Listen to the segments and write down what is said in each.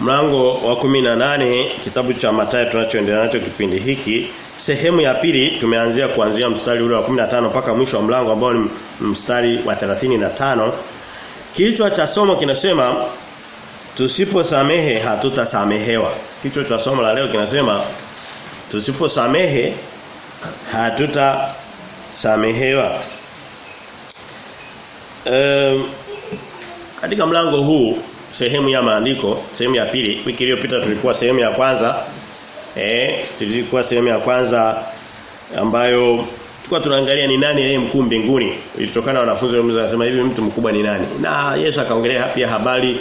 mlango wa 18 kitabu cha Mathayo tunachoendelea nacho kipindi hiki. Sehemu ya pili tumeanzia kuanzia mstari ule wa 15 mpaka mwisho wa mlango ambao ni mstari wa 35 kichwa cha somo kinasema tusiposamehe hatutasamehewa. Kichwa cha somo la leo kinasema tusiposamehe hatutasamehewa. Um, katika mlango huu sehemu ya maandiko sehemu ya pili. Wiki iliyopita tulikuwa sehemu ya kwanza eh tulikuwa sehemu ya kwanza ambayo tulikuwa tunaangalia ni nani yeye mkuu mbinguni. Ilitokana na wanafunzi wanasema hivi mtu mkubwa ni nani? Na Yesu akaongelea pia habari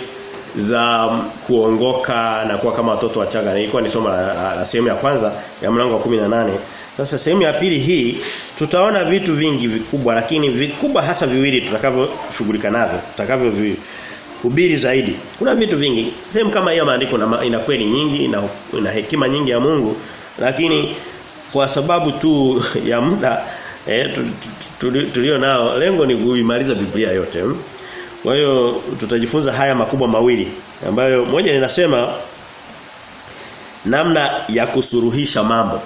za kuongoka na kuwa kama watoto wachanga ilikuwa ni somo la, la, sehemu ya kwanza ya mlango wa 18 sasa sehemu ya pili hii tutaona vitu vingi vikubwa lakini vikubwa hasa viwili tutakavyoshughulika navyo tutakavyo hubiri zaidi. Kuna vitu vingi. Sehemu kama hiyo maandiko ina kweli nyingi na ina hekima nyingi ya Mungu lakini kwa sababu tu ya muda eh, tulio nao lengo ni kuimaliza Biblia yote. Kwa hiyo tutajifunza haya makubwa mawili ambayo moja ninasema namna ya kusuruhisha mambo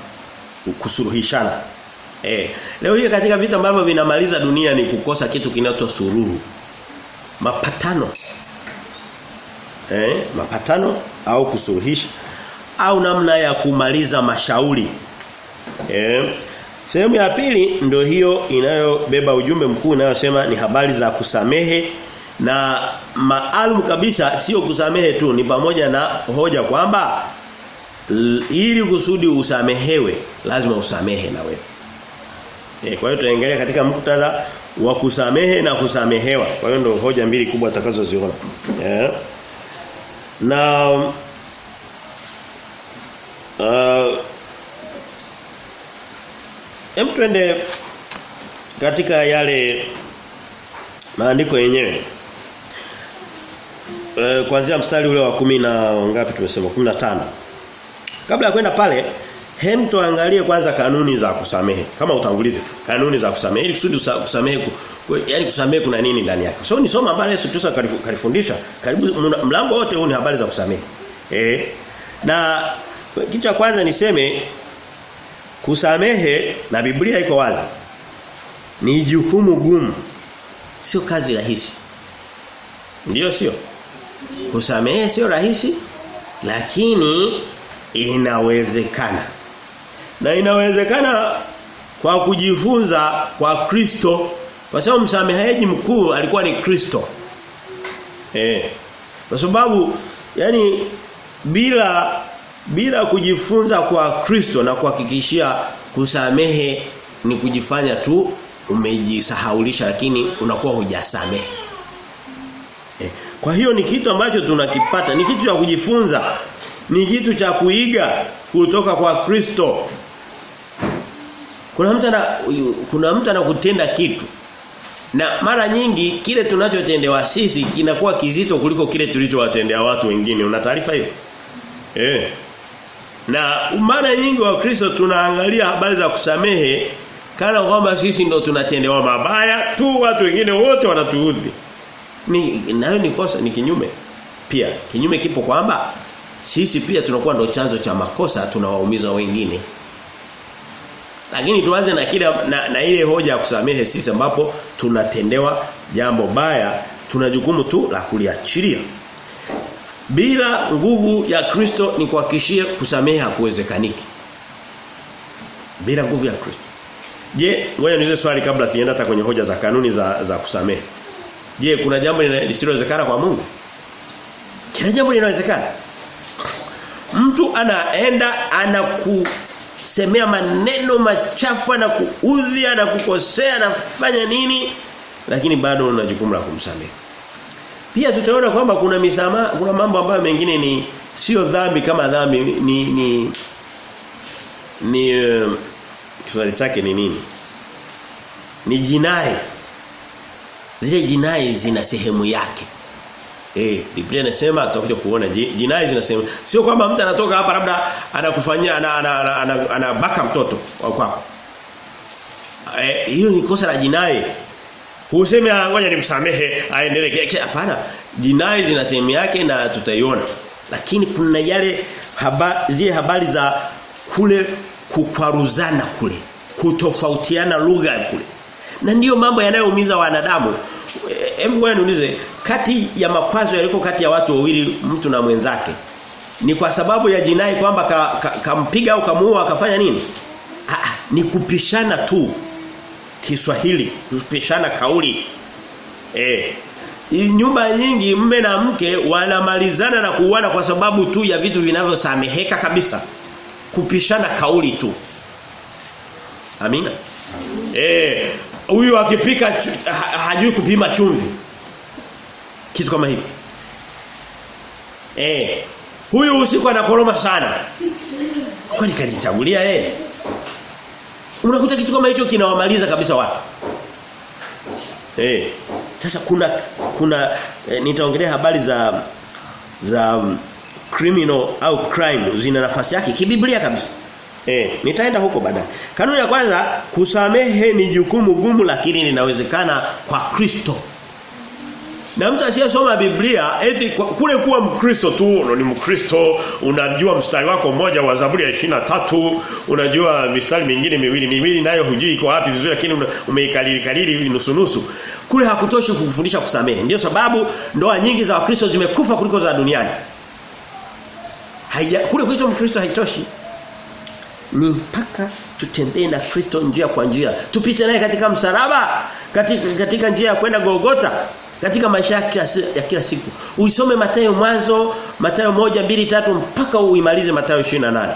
kusuruhishana. Eh, leo hii katika vitu ambavyo vinamaliza dunia ni kukosa kitu kinachosuruhu mapatano eh mapatano au kusuluhisha au namna ya kumaliza mashauri eh sehemu ya pili ndio hiyo inayobeba ujumbe mkuu inayosema ni habari za kusamehe na maalum kabisa sio kusamehe tu ni pamoja na hoja kwamba ili kusudi usamehewe lazima usamehe na wewe eh kwa hiyo tunaendelea katika muktadha wa kusamehe na kusamehewa. Kwa hiyo ndio hoja mbili kubwa tutakazoziona. Yeah. Na uh, hem twende katika yale maandiko yenyewe. Uh, kuanzia mstari ule wa kumi na ngapi tumesema 15. Kabla ya kwenda pale Hem tuangalie kwanza kanuni za kusamehe kama utangulize. Kanuni za kusamehe ili kusudi kusamehe yaani kusamehe kuna nini ndani yake. So ni somo ambalo Yesu Kristo kalifundisha. Karibu mlango wote huu ni habari za kusamehe. Eh. Na kitu cha kwanza niseme kusamehe na Biblia iko wazi. Ni jukumu gumu. Sio kazi rahisi. Ndiyo sio? Kusamehe sio rahisi lakini inawezekana na inawezekana kwa kujifunza kwa Kristo kwa sababu msameheaji mkuu alikuwa ni Kristo eh kwa sababu yani bila bila kujifunza kwa Kristo na kuhakikishia kusamehe ni kujifanya tu umejisahaulisha lakini unakuwa hujasamehe eh. kwa hiyo ni kitu ambacho tunakipata ni kitu cha kujifunza ni kitu cha kuiga kutoka kwa Kristo. Kuna mtu ana kuna mtu anakutenda kitu. Na mara nyingi kile tunachotendewa sisi kinakuwa kizito kuliko kile tulichowatendea watu wengine. Una taarifa hiyo? Eh. Na mara nyingi wa Kristo tunaangalia habari za kusamehe kana kwamba sisi ndo tunatendewa mabaya tu watu wengine wote wanatuudhi. Ni nayo ni kosa ni kinyume. Pia kinyume kipo kwamba sisi pia tunakuwa ndo chanzo cha makosa tunawaumiza wengine. Lakini tuanze na kile na, na ile hoja ya kusamehe sisi ambapo tunatendewa jambo baya tuna jukumu tu la kuliachilia. Bila nguvu ya Kristo ni kuhakishia kusamehe hakuwezekaniki. Bila nguvu ya Kristo. Je, ngoja niulize swali kabla sijaenda hata kwenye hoja za kanuni za za kusamehe. Je, kuna jambo lisilowezekana kwa Mungu? Kila jambo linawezekana. Mtu anaenda anakusemea maneno machafu na kuudhi na kukosea na kufanya nini lakini bado una jukumu la kumsamehe. Pia tutaona kwamba kuna misamaha kuna mambo ambayo mengine ni sio dhambi kama dhambi ni ni ni Kiswahili chake ni nini? Ni jinai. Zile jinai zina sehemu yake. Eh, Biblia inasema tutakuja kuona jinai zinasema sio kwamba mtu anatoka hapa labda anakufanyia anabaka ana, ana, ana, ana mtoto kwako. Eh, hiyo ni kosa la jinai. Huseme ngoja nimsamehe aendelee. Hapana. Jinai zina sehemu yake na tutaiona. Lakini kuna yale haba, zile habari za kule kukwaruzana kule, kutofautiana lugha kule. Na ndiyo mambo yanayoumiza wanadamu. Hebu wewe niulize, kati ya makwazo yaliko kati ya watu wawili mtu na mwenzake ni kwa sababu ya jinai kwamba kampiga ka, ka au kamuua akafanya nini? ha, ni kupishana tu Kiswahili, kupishana kauli. Eh. Nyumba nyingi mme na mke wanamalizana na kuuana kwa sababu tu ya vitu vinavyosameheka kabisa. Kupishana kauli tu. Amina. Eh, huyu akipika ha, hajui kupima chumvi. Kitu kama hiki. Eh, huyu usiku anakoroma sana. Kwani kajichagulia yeye? Unakuta kitu kama hicho kinawamaliza kabisa watu. Eh. Sasa kuna kuna eh, nitaongelea habari za za um, criminal au crime zina nafasi yake kibiblia kabisa. Eh, nitaenda huko baadaye. Kanuni ya kwanza kusamehe ni jukumu gumu lakini linawezekana kwa Kristo. Na mtu asiyesoma Biblia eti kule kuwa Mkristo tu ni Mkristo unajua mstari wako mmoja wa Zaburi ya 23 unajua mistari mingine miwili miwili nayo hujui iko wapi vizuri lakini umeikalili kalili nusu nusu kule hakutoshi kukufundisha kusamehe ndio sababu ndoa nyingi za Wakristo zimekufa kuliko za duniani haija kule kuitwa Mkristo haitoshi ni mpaka tutembee na Kristo njia kwa njia tupite naye katika msalaba katika, katika njia ya kwenda Golgota katika maisha ya kila, ya kila siku. Uisome Mathayo mwanzo, Mathayo moja mbili tatu mpaka uimalize Mathayo 28.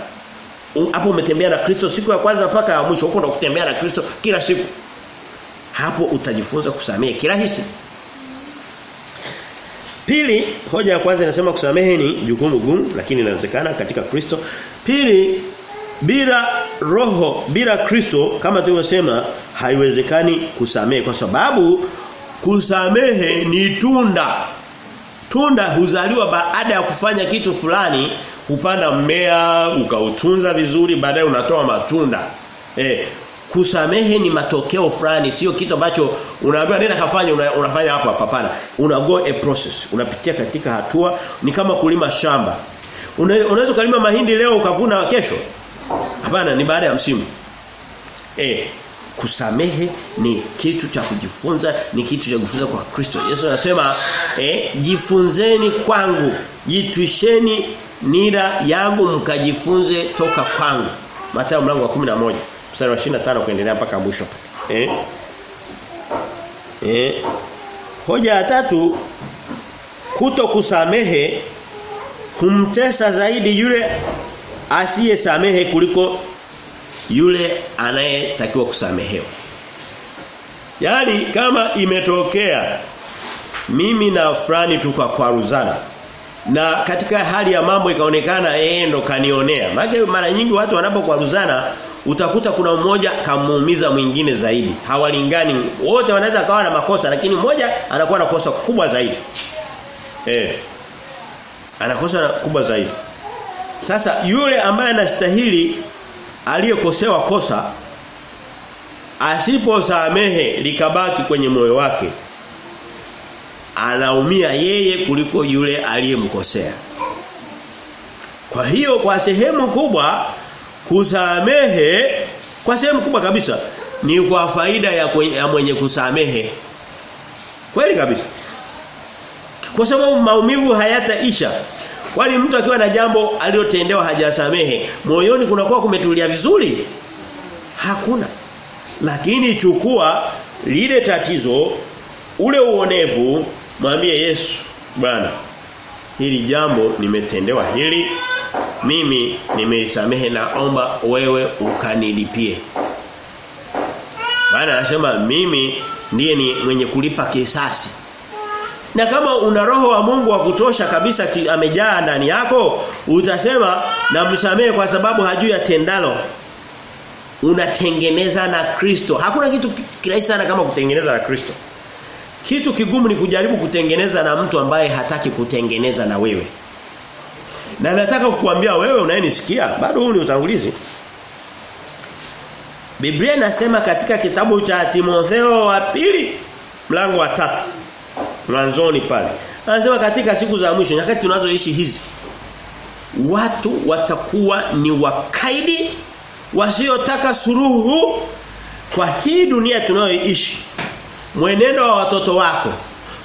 Hapo umetembea na Kristo siku ya kwanza mpaka ya mwisho. Huko ndo kutembea na Kristo kila siku. Hapo utajifunza kusamehe kirahisi. Pili, hoja ya kwanza inasema kusamehe ni jukumu gumu lakini inawezekana katika Kristo. Pili, bila roho, bila Kristo kama tulivyosema haiwezekani kusamehe kwa sababu kusamehe ni tunda. Tunda huzaliwa baada ya kufanya kitu fulani, upanda mmea, ukautunza vizuri, baadaye unatoa matunda. Eh, kusamehe ni matokeo fulani, sio kitu ambacho unaambiwa nenda kafanya una, unafanya hapa hapana. Una go a process. Unapitia katika hatua ni kama kulima shamba. Unaweza kulima mahindi leo ukavuna kesho. Hapana, ni baada ya msimu. Eh, kusamehe ni kitu cha kujifunza ni kitu cha kujifunza kwa Kristo. Yesu anasema eh, jifunzeni kwangu jitwisheni nira yangu mkajifunze toka kwangu. Mathayo mlango wa 11 mstari wa 25 kuendelea mpaka mwisho. Eh? Eh? Hoja ya tatu kuto kusamehe humtesa zaidi yule asiyesamehe kuliko yule anayetakiwa kusamehewa. Yaani kama imetokea mimi na fulani tukakwaruzana na katika hali ya mambo ikaonekana yeye ndo kanionea. Maana mara nyingi watu wanapokwaruzana utakuta kuna mmoja kamuumiza mwingine zaidi. Hawalingani. Wote wanaweza kawa na makosa lakini mmoja anakuwa na kosa kubwa zaidi. Eh. Anakosa kubwa zaidi. Sasa yule ambaye anastahili aliyekosewa kosa asiposamehe likabaki kwenye moyo wake anaumia yeye kuliko yule aliyemkosea. Kwa hiyo kwa sehemu kubwa kusamehe kwa sehemu kubwa kabisa ni kwa faida ya, kwenye, ya mwenye kusamehe. Kweli kabisa. Kwa sababu maumivu hayataisha. Kwani mtu akiwa na jambo aliyotendewa hajasamehe, moyoni kunakuwa kumetulia vizuri? Hakuna. Lakini chukua lile tatizo, ule uonevu, mwambie Yesu, Bwana, hili jambo nimetendewa hili, mimi nimeisamehe naomba wewe ukanilipie. Bwana anasema mimi ndiye ni mwenye kulipa kisasi. Na kama una roho wa Mungu wa kutosha kabisa amejaa ndani yako, utasema na msamehe kwa sababu hajui atendalo. Unatengeneza na Kristo. Hakuna kitu kirahisi sana kama kutengeneza na Kristo. Kitu kigumu ni kujaribu kutengeneza na mtu ambaye hataki kutengeneza na wewe. Na nataka kukuambia wewe unayenisikia, bado huu ni utangulizi. Biblia inasema katika kitabu cha Timotheo wa pili mlango wa tatu mwanzoni pale. Anasema katika siku za mwisho nyakati tunazoishi hizi watu watakuwa ni wakaidi wasiotaka suruhu kwa hii dunia tunayoishi. Mwenendo wa watoto wako,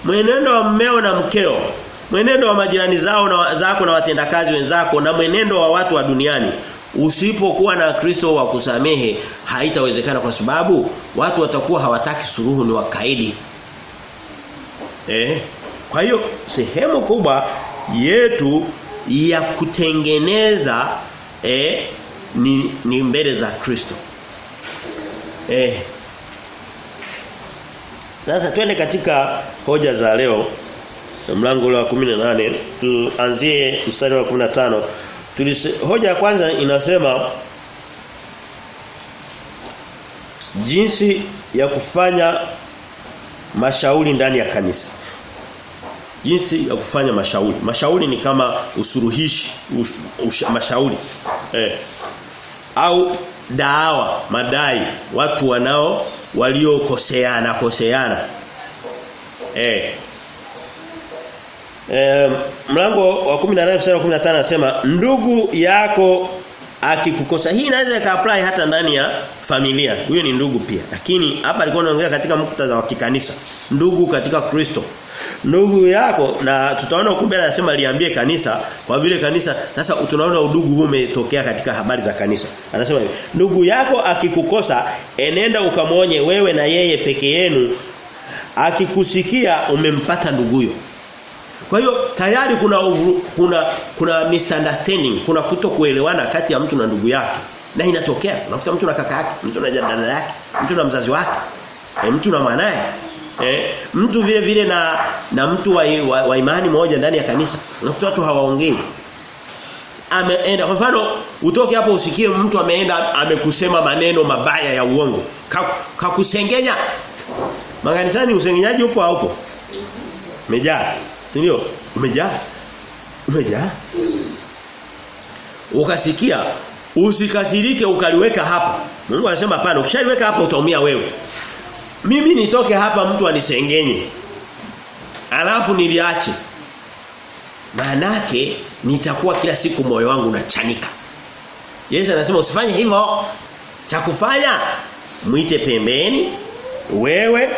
mwenendo wa mmeo na mkeo, mwenendo wa majirani zao na zako na watendakazi wenzako na mwenendo wa watu wa duniani usipokuwa na Kristo wa kusamehe haitawezekana kwa sababu watu watakuwa hawataki suruhu ni wakaidi. Eh? Kwa hiyo sehemu kubwa yetu ya kutengeneza eh, ni, ni mbele za Kristo. Eh. Sasa twende katika hoja za leo mlango wa 18 tuanzie mstari wa 15 Tulise, hoja ya kwanza inasema jinsi ya kufanya mashauri ndani ya kanisa. Jinsi ya kufanya mashauri. Mashauri ni kama usuruhishi, ush, ush, mashauri. Eh. Au daawa, madai, watu wanao waliokoseana koseana. Eh. Eh, mlango wa 18 mstari wa 15 anasema ndugu yako akikukosa hii inaweza ikaapply hata ndani ya familia. Huyo ni ndugu pia. Lakini hapa alikuwa anaongelea katika muktadha wa kikanisa. Ndugu katika Kristo. Ndugu yako na tutaona huko anasema liambie kanisa kwa vile kanisa sasa tunaona udugu huu umetokea katika habari za kanisa. Anasema hivi ndugu yako akikukosa enenda ukamwonye wewe na yeye peke yenu. Akikusikia umempata nduguyo kwa hiyo tayari kuna uvru, kuna kuna misunderstanding, kuna kutokuelewana kati ya mtu na ndugu yake. Na inatokea. Unakuta mtu na kaka yake, mtu na dada yake, mtu na mzazi wake, e, mtu na mwanae. Eh, mtu vile vile na na mtu wa, wa, wa imani moja ndani ya kanisa. Unakuta watu hawaongei. Ameenda kwa mfano utoke hapo usikie mtu ameenda amekusema maneno mabaya ya uongo. Kakusengenya. Ka Maganisani usengenyaji upo haupo? Mejaa. Si ndio? Umejaa. Umejaa. Ukasikia usikasirike ukaliweka hapa. Mungu anasema hapana, ukishaliweka hapa utaumia wewe. Mimi nitoke hapa mtu anisengenye. Alafu niliache. Maanake nitakuwa kila siku moyo wangu unachanika. Yesu anasema usifanye hivyo. Cha kufanya mwite pembeni wewe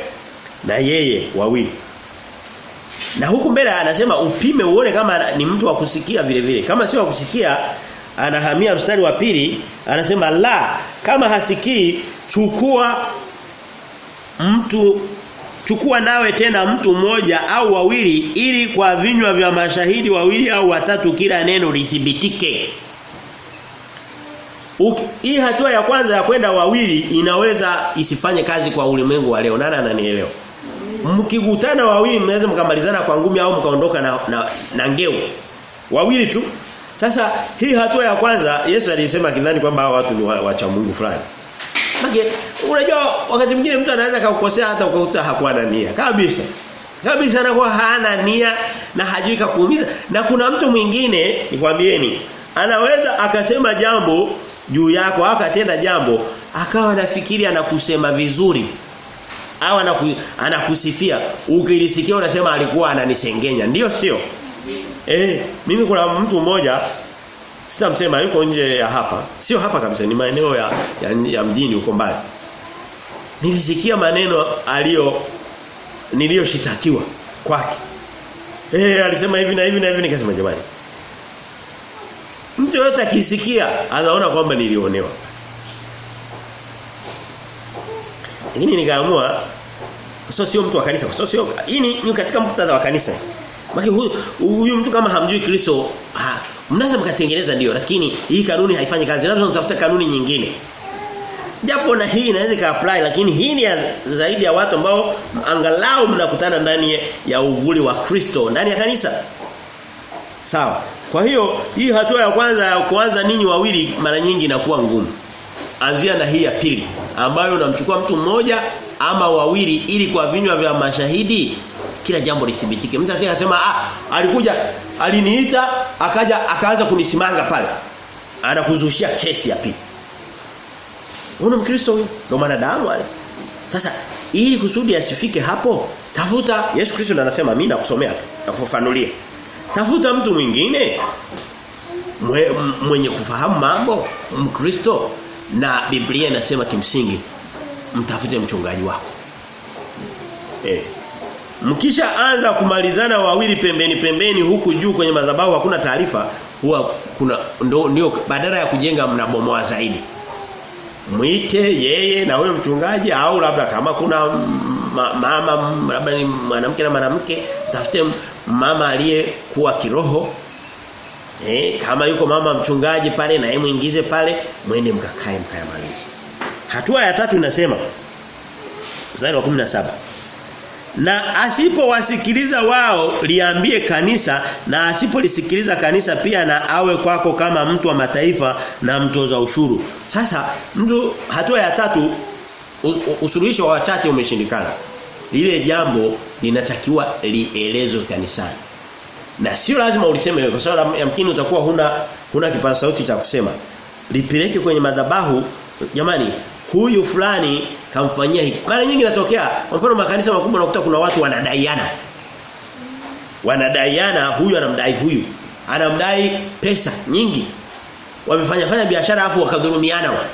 na yeye wawili. Na huku mbele anasema upime uone kama ni mtu wa kusikia vile vile. Kama sio wa kusikia anahamia mstari wa pili anasema la kama hasikii chukua mtu chukua nawe tena mtu mmoja au wawili ili kwa vinywa vya mashahidi wawili au watatu kila neno lithibitike. Hii hatua ya kwanza ya kwenda wawili inaweza isifanye kazi kwa ulimwengu wa leo. Nani ananielewa? Mkikutana wawili mnaweza mkamalizana kwa ngumi au mkaondoka na, na, na ngeu. Wawili tu. Sasa hii hatua ya kwanza Yesu alisema kidhani kwamba hao watu ni wacha Mungu fulani. Maki unajua wakati mwingine mtu anaweza kukosea hata ukakuta hakuwa na nia. Kabisa. Kabisa anakuwa hana nia na hajui kuumiza. Na kuna mtu mwingine nikwambieni anaweza akasema jambo juu yako akatenda jambo akawa anafikiri anakusema vizuri au anaku, anakusifia. Ukilisikia unasema alikuwa ananisengenya. Ndio sio? Eh mimi kuna mtu mmoja sitamsema yuko nje ya hapa. Sio hapa kabisa ni maeneo ya, ya, ya mjini huko mbali. Nilisikia maneno alio niliyoshitakiwa kwake. Eh alisema hivi na hivi na hivi nikasema jamani. Mtu yote akisikia anaona kwamba nilionewa Lakini nikaamua sio sio mtu wa kanisa, sio sio hii ni, ni katika muktadha wa kanisa. Maki huyu huyu mtu kama hamjui Kristo, ha, mnaweza mkatengeneza ndio lakini hii kanuni haifanyi kazi. Lazima mtafute kanuni nyingine. Japo na hii inaweza ka apply lakini hii ni ya, zaidi ya watu ambao angalau mnakutana ndani ya uvuli wa Kristo ndani ya kanisa. Sawa. Kwa hiyo hii hatua ya kwanza ya kuanza ninyi wawili mara nyingi inakuwa ngumu. Anzia na hii ya pili ambayo unamchukua mtu mmoja ama wawili ili kwa vinywa vya mashahidi kila jambo lisibitike. Mtu asije akasema ah alikuja aliniita akaja akaanza kunisimanga pale. Anakuzushia kesi ya pili. Una Mkristo huyo? ndo mwanadamu wale. Sasa ili kusudi asifike hapo, tafuta Yesu Kristo anasema mimi nakusomea tu, nakufafanulia. Tafuta mtu mwingine mwe, mwenye kufahamu mambo mkristo na Biblia inasema kimsingi mtafute mchungaji wako. Eh mkisha anza kumalizana wawili pembeni pembeni huku juu kwenye madhabahu hakuna taarifa huwa kuna ndio badala ya kujenga mnabomoa zaidi. Mwite yeye na huyo mchungaji au labda kama kuna ma, mama labda ni mwanamke na mwanamke tafute mama aliyekuwa kiroho eh kama yuko mama mchungaji pale na muingize pale mwende mkakae mkayamalize hatua ya tatu inasema mstari wa 17 na asipowasikiliza wao liambie kanisa na asipolisikiliza kanisa pia na awe kwako kama mtu wa mataifa na mtoza ushuru. Sasa mtu hatua ya tatu usuluhisho wa wachache umeshindikana. Lile jambo linatakiwa lielezwe kanisani. Na sio lazima uliseme kwa sababu yamkini utakuwa huna huna kipaza sauti cha kusema. Lipeleke kwenye madhabahu jamani huyu fulani kamfanyia hiki. Mara nyingi natokea kwa mfano makanisa makubwa unakuta kuna watu wanadaiana. Wanadaiana huyu anamdai huyu. Anamdai pesa nyingi. Wamefanya fanya biashara afu wakadhulumiana wa.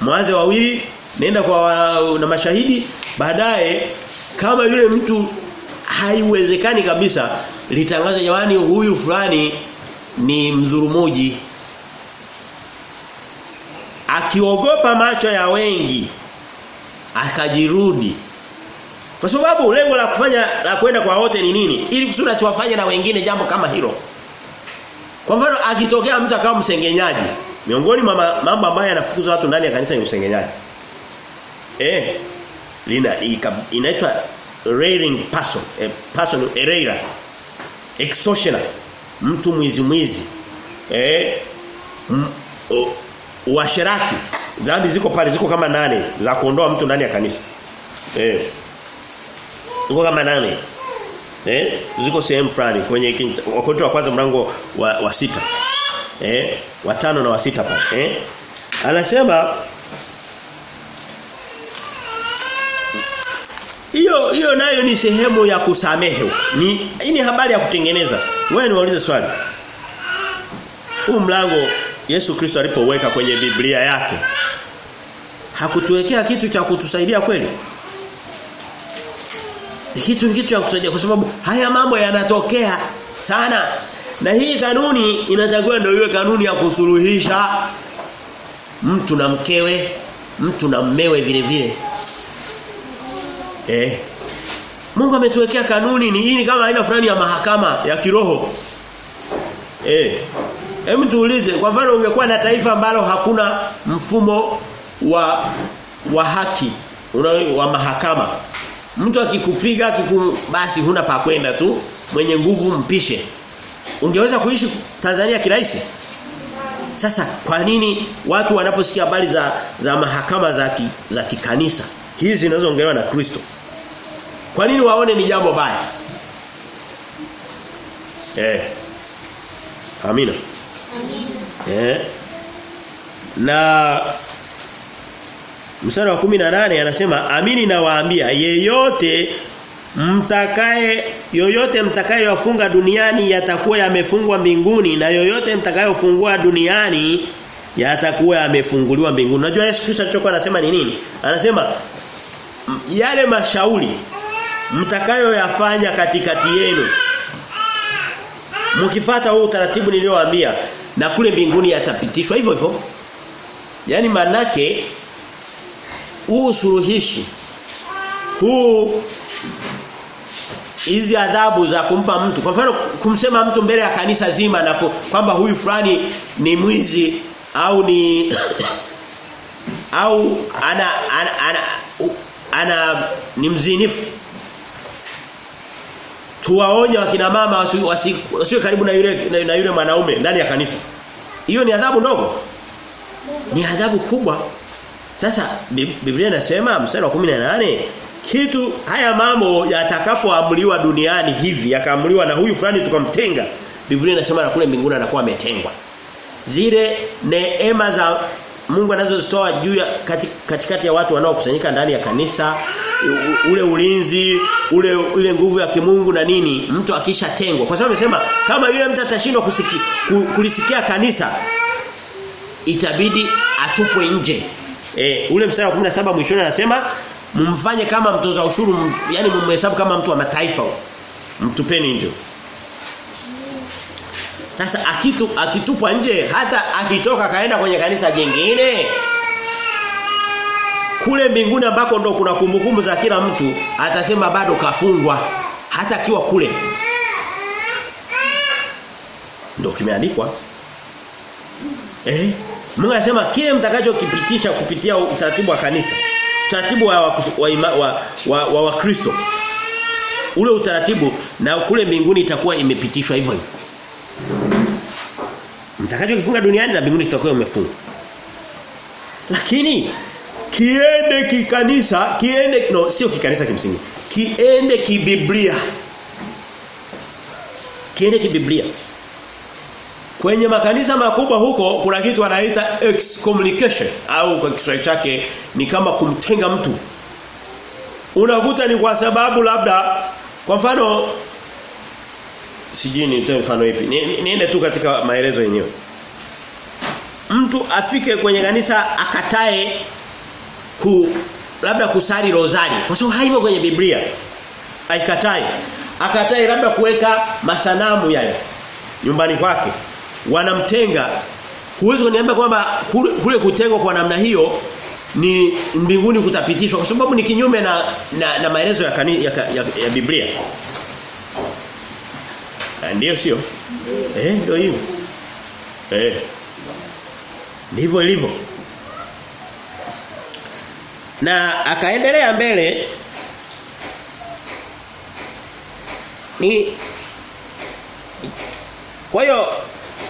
Mwanze wawili nenda kwa wa, na mashahidi baadaye kama yule mtu haiwezekani kabisa litangaza jamani huyu fulani ni mdhulumuji akiogopa macho ya wengi akajirudi. Kwa sababu lengo la kufanya la kwenda kwa wote ni nini? Ili kusudi asiwafanye na wengine jambo kama hilo. Kwa mfano akitokea mtu akawa msengenyaji miongoni mwa mambo ambayo yanafukuza watu ndani ya kanisa ni usengenyaji. Eh lina inaitwa railing person a person a railer extortioner mtu mwizi mwizi. Eh? Uasherati. Dhambi ziko pale ziko kama nane. Za kuondoa mtu ndani ya kanisa. Eh? Ziko kama nane. Eh? Ziko sehemu fulani. Kwenye wakoto wa kwanza mlango wa, wa sita. Eh? Watano na wa sita pale. Eh? Anasema hiyo nayo ni sehemu ya kusamehe. Ni hii ni habari ya kutengeneza. Wewe niwaulize swali. Huu mlango Yesu Kristo alipoweka kwenye Biblia yake hakutuwekea kitu cha kutusaidia kweli? Kitu kitu cha kutusaidia kwa sababu haya mambo yanatokea sana. Na hii kanuni inatakiwa ndio iwe kanuni ya kusuluhisha. Mtu na mkewe mtu na mmewe vile vile. Eh Mungu ametuwekea kanuni ni hii kama aina fulani ya mahakama ya kiroho eh Hem tuulize kwa mfano ungekuwa na taifa ambalo hakuna mfumo wa wa haki una, wa mahakama. Mtu akikupiga akiku basi huna pa kwenda tu mwenye nguvu mpishe. Ungeweza kuishi Tanzania kirahisi? Sasa kwa nini watu wanaposikia habari za za mahakama za ki, za kikanisa hizi zinazoongelewa na Kristo? Kwa nini waone ni jambo baya? Eh. Amina. Amina. Eh. Na mstari wa 18 anasema amini na waambia yeyote mtakaye yoyote mtakayofunga duniani yatakuwa yamefungwa mbinguni na yoyote mtakayofungua duniani yatakuwa yamefunguliwa mbinguni. Unajua Yesu Kristo alichokuwa anasema ni nini? Anasema yale mashauri mtakayoyafanya katikati yenu. Mkifata huu utaratibu niliowaambia na kule mbinguni yatapitishwa hivyo hivyo. yani manake huu suruhishi huu hizi adhabu za kumpa mtu. Kwa mfano kumsema mtu mbele ya kanisa zima na kwamba huyu fulani ni mwizi au ni au ana ana ana, ana, ana ni mzinifu tuwaonya wakina mama wasiwe wasi, wasi karibu na yule na, na yule mwanaume ndani ya kanisa. Hiyo ni adhabu ndogo. Ni adhabu kubwa. Sasa Biblia inasema mstari wa 18 kitu haya mambo yatakapoamliwa duniani hivi yakaamuliwa na huyu fulani tukamtenga Biblia inasema na kule mbinguni anakuwa ametengwa. Zile neema za Mungu anazozitoa juu ya katikati ya watu wanaokusanyika ndani ya kanisa ule ulinzi, ule ile nguvu ya kimungu na nini, mtu akishatengwa. Kwa sababu amesema kama yule mtu atashindwa kulisikia kanisa itabidi atupwe nje. e, ule mstari wa 17 mwishoni anasema mumfanye kama mtoza ushuru, yani mumhesabu kama mtu wa mataifa. Mtupeni nje. Sasa akitu akitupwa nje hata akitoka kaenda kwenye kanisa jingine. Kule mbinguni ambako ndo kuna kumbukumbu za kila mtu atasema bado kafungwa hata akiwa kule. Ndo kimeandikwa. Eh? Mungu anasema kile mtakachokipitisha kupitia utaratibu wa kanisa utaratibu wa wa wa, wa, wa, wa, wa Kristo ule utaratibu na kule mbinguni itakuwa imepitishwa hivyo hivyo mtakachokifunga duniani na mbinguni kitakuwa umefunga. lakini kiende kikanisa, kiende no sio kikanisa kimsingi. Kiende kibiblia. Kiende kibiblia. Kwenye makanisa makubwa huko kuna kitu wanaita excommunication au kwa Kiswahili chake ni kama kumtenga mtu. Unakuta ni kwa sababu labda kwa mfano sijui nitoe mfano ipi. Ni- ni- Niende tu katika maelezo yenyewe. Mtu afike kwenye kanisa akatae ku labda kusali rozari kwa sababu haimo kwenye Biblia. Aikatae. Akatae labda kuweka masanamu yale nyumbani kwake. Wanamtenga. Huwezi kuniambia kwamba kule, kule kutengwa kwa namna hiyo ni mbinguni kutapitishwa kwa sababu ni kinyume na na, na maelezo ya, ya, ya, ya Biblia. Ah, Ndiyo sio? Eh ndio hivyo. Eh. Ndivyo ilivyo. Na akaendelea mbele ni kwa hiyo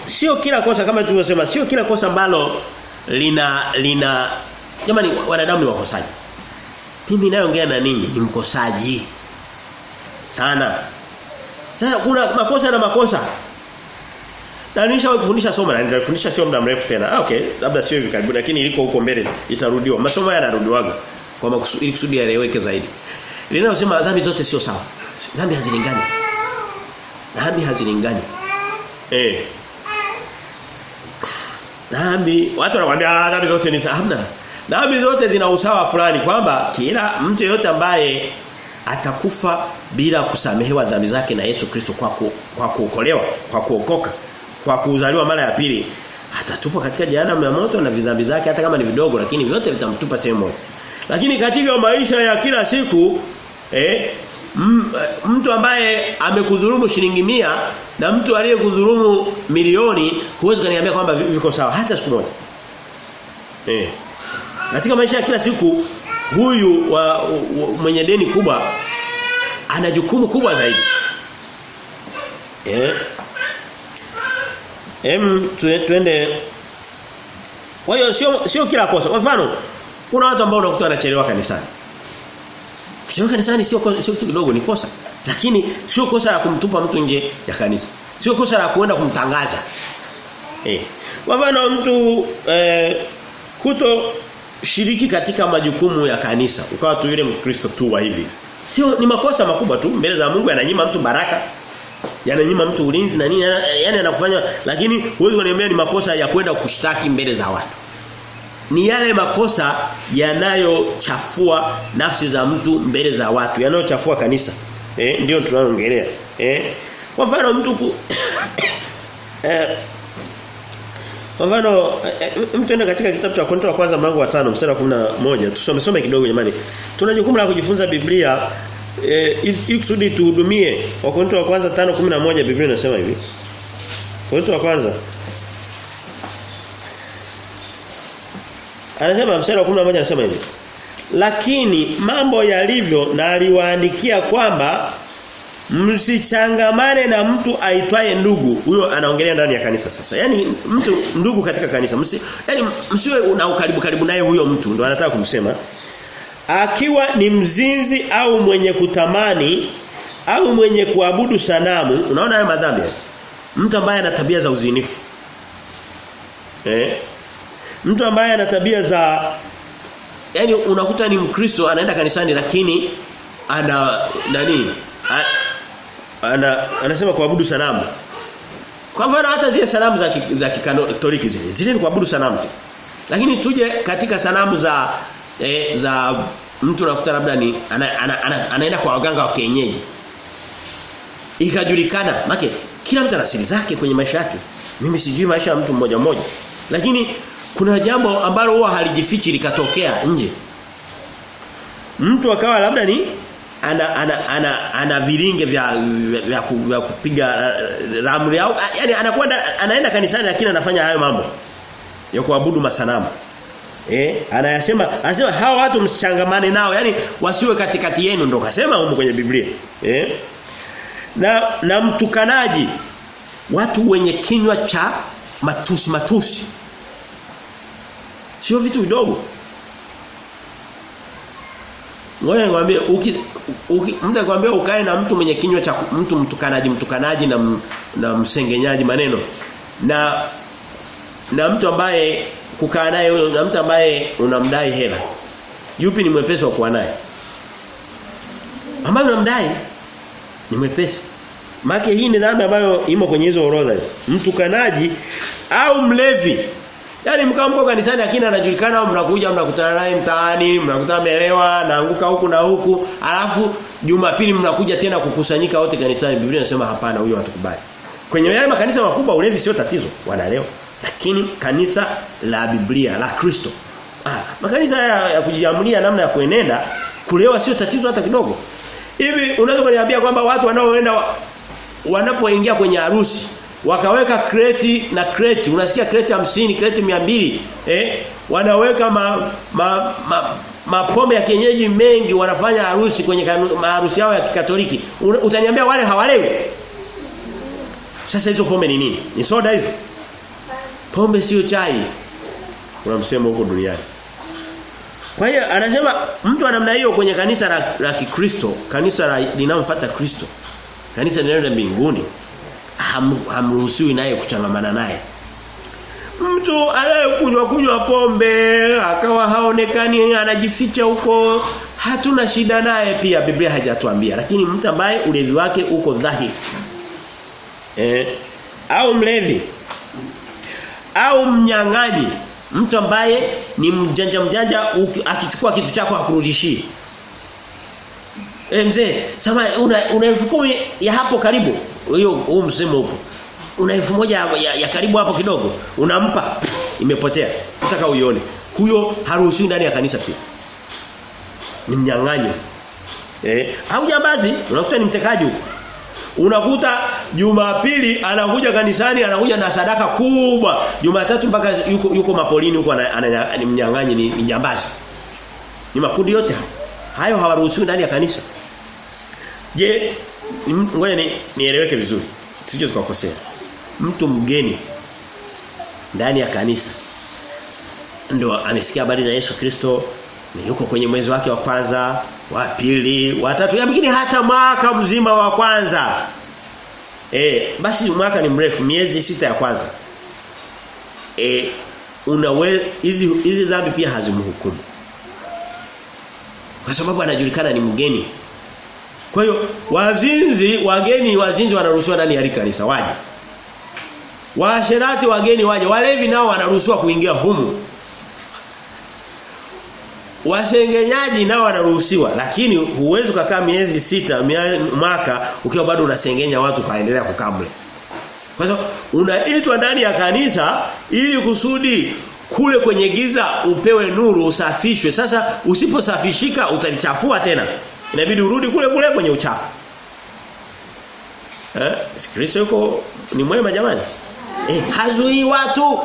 sio kila kosa kama tulivyosema sio kila kosa ambalo lina lina jamani wanadamu ni wakosaji. Mimi nayoongea na ninyi ni mkosaji. Sana. Sasa kuna makosa na makosa. Na nishawahi kufundisha somo na nitafundisha sio muda mrefu tena. Ah, okay, labda sio hivi karibuni lakini iliko huko mbele itarudiwa. Masomo yanarudiwaga kwa makusudi ili kusudi yaeleweke zaidi. Linalosema dhambi zote sio sawa. Dhambi hazilingani. Dhambi hazilingani. Eh. Dhambi watu wanakuambia "Ah, dhambi zote ni sawa. Hamna. Dhambi zote zina usawa fulani kwamba kila mtu yeyote ambaye atakufa bila kusamehewa dhambi zake na Yesu Kristo kwa ku, kwa kuokolewa, kwa kuokoka, kwa kuzaliwa mara ya pili atatupwa katika jehanamu ya moto na vidhambi zake hata kama ni vidogo lakini vyote vitamtupa sehemu moja. Lakini katika maisha ya kila siku eh mtu ambaye amekudhulumu shilingi mia na mtu aliyekudhulumu milioni huwezi kaniambia kwamba viko sawa hata siku moja. Eh. Katika maisha ya kila siku huyu wa, wa, mwenye deni kubwa ana jukumu kubwa zaidi. Eh. Em twende Kwa hiyo sio sio kila kosa. Kwa mfano, kuna watu ambao unakuta wanachelewa kanisani. Kuchelewa kanisani sio sio kitu kidogo ni kosa. Lakini sio kosa la kumtupa mtu nje ya kanisa. Sio kosa la kuenda kumtangaza. Eh. Kwa mfano mtu eh, kuto shiriki katika majukumu ya kanisa. Ukawa tu yule Mkristo tu wa hivi. Sio ni makosa makubwa tu mbele za Mungu yananyima mtu baraka. Yananyima mtu ulinzi na nini yani anakufanya lakini huwezi kuniambia ni makosa ya kwenda kushtaki mbele za watu. Ni yale makosa yanayochafua nafsi za mtu mbele za watu, yanayochafua kanisa. Eh ndio tunaongelea. Eh kwa mfano mtu ku... eh kwa mfano eh, mtu ende katika kitabu cha Korinto wa kwanza mlango wa 5 mstari wa 11 tusome some kidogo jamani. Tuna jukumu la kujifunza Biblia eh, ili kusudi tuhudumie. Wakorintho wa kwanza 5:11 Biblia inasema hivi. Wakorintho wa kwanza Anasema mstari wa 11 anasema hivi. Lakini mambo yalivyo na aliwaandikia kwamba msichangamane na mtu aitwaye ndugu. Huyo anaongelea ndani ya kanisa sasa. Yaani mtu ndugu katika kanisa. Msi, yani msiwe na ukaribu karibu naye huyo mtu ndo anataka kumsema. Akiwa ni mzinzi au mwenye kutamani au mwenye kuabudu sanamu, unaona haya madhambi. Mtu ambaye ana tabia za uzinifu. Eh? Mtu ambaye ana tabia za yani unakuta ni Mkristo anaenda kanisani lakini ana nani? A, ana anasema kuabudu sanamu. Kwa mfano hata zile sanamu za za Kikatoliki zile zile ni kuabudu sanamu zile. Lakini tuje katika sanamu za e, za mtu anakuta labda ni ana, ana, ana, anaenda kwa waganga wa kienyeji. Ikajulikana, make kila mtu ana siri zake kwenye maisha yake. Mimi sijui maisha ya mtu mmoja mmoja. Lakini kuna jambo ambalo huwa halijifichi likatokea nje. Mtu akawa labda ni ana ana ana, ana viringe vya vya, vya, kupiga ramli au yani anakwenda anaenda kanisani lakini anafanya hayo mambo ya kuabudu masanamu. Eh, anayasema anasema hawa watu msichangamane nao, yani wasiwe katikati yenu ndo kasema huko kwenye Biblia. Eh? Na na mtukanaji watu wenye kinywa cha matusi matusi. Sio vitu vidogo. Ngoja nikwambie mtu akwambia ukae na mtu mwenye kinywa cha mtu mtukanaji mtukanaji na na msengenyaji maneno na na mtu ambaye kukaa naye huyo na mtu ambaye unamdai hela. Yupi ni mwepesi wa kuwa naye? Ambaye unamdai ni mwepesi. Maana hii ni dhambi ambayo imo kwenye hizo orodha. Mtukanaji au mlevi. Yaani mkaamko kanisani lakini anajulikana au mnakuja mnakutana naye mtaani, mnakutana melewa, naanguka huku na huku, alafu Jumapili mnakuja tena kukusanyika wote kanisani. Biblia inasema hapana huyo hatukubali. Kwenye yale makanisa makubwa ulevi sio tatizo, wanalewa. Lakini kanisa la Biblia la Kristo. Ah, makanisa ya, ya kujiamulia namna ya kuenenda kulewa sio tatizo hata kidogo. Hivi unaweza kuniambia kwamba watu wanaoenda wa, wanapoingia kwenye harusi wakaweka kreti na kreti. Unasikia kreti hamsini kreti mbili eh? Wanaweka ma, ma, ma, mapombe ya kienyeji mengi wanafanya harusi kwenye harusi yao ya kikatoliki. Utaniambia wale hawalewi? Sasa hizo pombe ni nini? Ni soda hizo? Pombe sio chai. Kuna msemo huko duniani. Kwa hiyo anasema mtu anamna namna hiyo kwenye kanisa la, la Kikristo kanisa linalomfuata Kristo kanisa linaloenda mbinguni ham, hamruhusiwi naye kuchangamana naye. Mtu anayekunywa kunywa pombe akawa haonekani anajificha huko hatuna shida naye pia Biblia haijatuambia lakini mtu ambaye ulevi wake uko dhahiri eh au mlevi au mnyang'anyi mtu ambaye ni mjanja mjanja akichukua kitu chako akurudishii Eh mzee, sema una una elfu kumi ya hapo karibu. Hiyo huu msemo huko. Una elfu moja ya, ya, ya karibu hapo kidogo. Unampa imepotea. Nataka uione. Huyo haruhusiwi ndani ya kanisa pia. Ni mnyang'anyo. Eh, au jambazi, unakuta ni mtekaji huko. Unakuta Jumapili anakuja kanisani anakuja na sadaka kubwa. Jumatatu mpaka yuko yuko mapolini huko ni mnyang'anyi ni, jambazi. Ni makundi yote hayo. Hayo hawaruhusiwi ndani ya kanisa. Je, ngoja ni nieleweke vizuri. Sije tukakosea. Mtu mgeni ndani ya kanisa ndo amesikia habari za Yesu Kristo ni yuko kwenye mwezi wake wa kwanza, wa pili, wa tatu, yamkini hata mwaka mzima wa kwanza. Eh, basi mwaka ni mrefu, miezi sita ya kwanza. Eh, unawe hizi hizi dhambi pia hazimhukumu. Kwa sababu anajulikana ni mgeni. Kwa hiyo wazinzi, wageni wazinzi wanaruhusiwa ndani ya kanisa waje. Waasherati wageni waje, walevi nao wanaruhusiwa kuingia humu. Wasengenyaji nao wanaruhusiwa, lakini huwezi kukaa miezi sita mwaka ukiwa bado unasengenya watu kaendelea kukaa mle. Kwa sababu unaitwa ndani ya kanisa ili kusudi kule kwenye giza upewe nuru usafishwe. Sasa usiposafishika utalichafua tena. Inabidi urudi kule kule kwenye uchafu. Eh? Kristo yuko ni mwema jamani. Eh, hazui watu.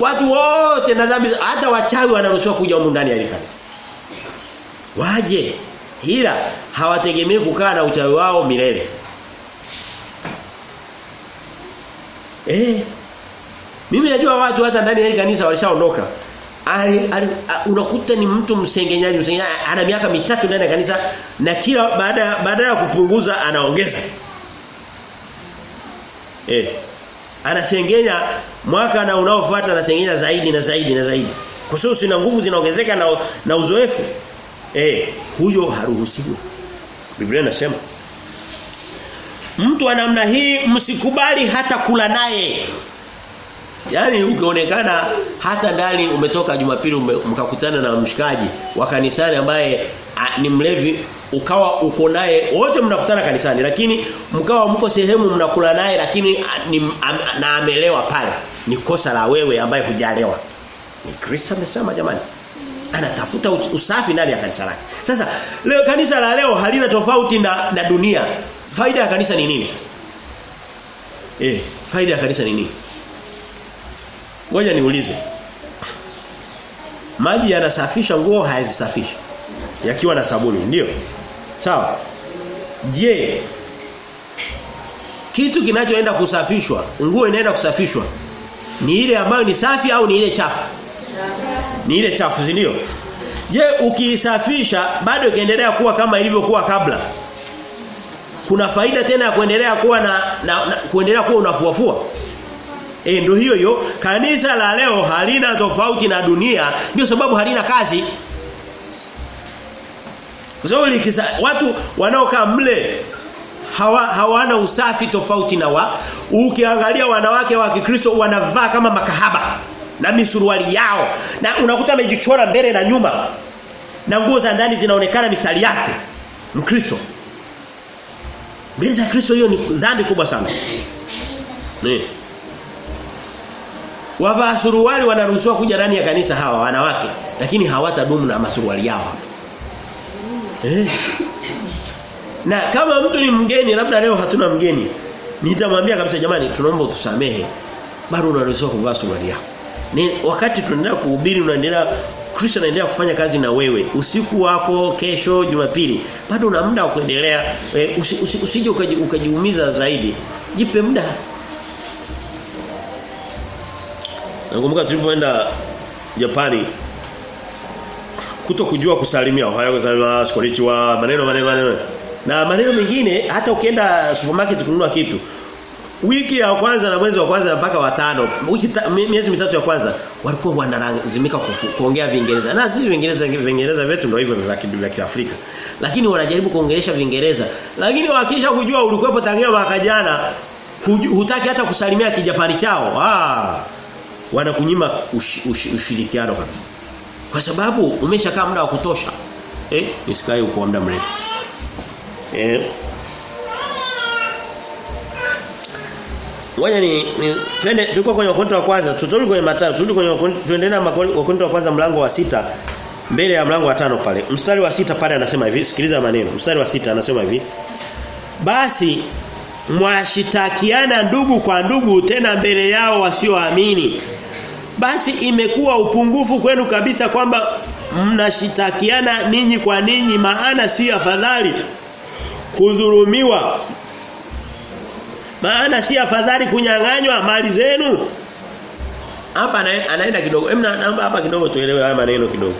Watu wote na dhambi hata wachawi wanaruhusiwa kuja humu ndani ya kanisa. Waje. Ila hawategemei kukaa na uchawi wao milele. Eh. Mimi najua watu hata ndani ya kanisa walishaondoka. Ali, ali, unakuta ni mtu msengenyaji msengenyaji ana miaka mitatu ndani ya kanisa na kila baada baada ya kupunguza anaongeza. Eh. Anasengenya mwaka na unaofuata anasengenya zaidi na zaidi na zaidi. Kwa sababu sina nguvu zinaongezeka na na uzoefu. Eh, huyo haruhusiwi. Biblia inasema Mtu wa namna hii msikubali hata kula naye. Yaani ukionekana hata ndani umetoka Jumapili mkakutana na mshikaji wa kanisani ambaye a, ni mlevi ukawa uko naye wote mnakutana kanisani lakini mkawa mko sehemu mnakula naye lakini a, ni, a, na amelewa pale ni kosa la wewe ambaye hujalewa. Ni Kristo amesema jamani. Anatafuta usafi ndani ya kanisa lake. Sasa leo kanisa la leo halina tofauti na, na dunia. Faida ya kanisa ni nini sasa? Eh, faida ya kanisa ni nini? Ngoja niulize. Maji yanasafisha nguo hayazisafishi. Yakiwa na sabuni, ndio? Sawa. Je, kitu kinachoenda kusafishwa, nguo inaenda kusafishwa ni ile ambayo ni safi au ni ile chafu? Ni ile chafu, ndio? Je, ukiisafisha bado ikaendelea kuwa kama ilivyokuwa kabla? Kuna faida tena ya kuendelea kuwa na, na, na kuendelea kuwa unafuafua? Eh ndio hiyo hiyo. Kanisa la leo halina tofauti na dunia ndio sababu halina kazi. Kwa sababu likisa, watu wanaokaa mle hawa, hawana usafi tofauti na wa ukiangalia wanawake wa Kikristo wanavaa kama makahaba na misuruali yao na unakuta amejichora mbele na nyuma na nguo za ndani zinaonekana mistari yake. Mkristo. Mbele za Kristo hiyo ni dhambi kubwa sana. Ni wavaa suruali wanaruhusiwa kuja ndani ya kanisa hawa wanawake. Lakini hawatadumu na masuruali yao. Eh. Na kama mtu ni mgeni labda leo hatuna mgeni nitamwambia kabisa jamani tunaomba utusamehe. Bado unaruhusiwa kuvaa suruali yako. Ni wakati tunaendelea kuhubiri unaendelea Kristo anaendelea kufanya kazi na wewe. Usiku wako kesho Jumapili bado una muda wa kuendelea. E, usi, usi, usije ukaji, ukajiumiza zaidi. Jipe muda Nakumbuka tulipoenda Japani kuto kujua kusalimia ohayo kusalimia konnichiwa maneno maneno maneno. Na maneno mengine hata ukienda supermarket kununua kitu wiki ya kwanza na mwezi wa kwanza mpaka watano wiki ta, miezi mitatu ya kwanza walikuwa wanalazimika kuongea Viingereza. Na sisi Viingereza Viingereza vyetu ndio hivyo vya Kiafrika. Lakini wanajaribu kuongelesha Viingereza. Lakini wakisha kujua ulikuwepo tangia mwaka jana hutaki hata kusalimia kijapani chao. Ah wanakunyima ush, ush, ushirikiano kabisa kwa sababu umeshakaa muda wa kutosha eh nisikae uko muda mrefu eh Ngoja ni, ni twende tulikuwa kwenye wakonto wa kwanza, tutorudi kwenye matatu, turudi kwenye tuendelee na wakonto wa kwanza mlango wa sita mbele ya mlango wa tano pale. Mstari wa sita pale anasema hivi, sikiliza maneno. Mstari wa sita anasema hivi. Basi mwashitakiana ndugu kwa ndugu tena mbele yao wasioamini. Basi imekuwa upungufu kwenu kabisa kwamba mnashitakiana ninyi kwa ninyi maana si afadhali kudhulumiwa. Maana si afadhali kunyang'anywa mali zenu. Hapa anaenda kidogo. Hem naomba hapa kidogo tuelewe haya maneno kidogo.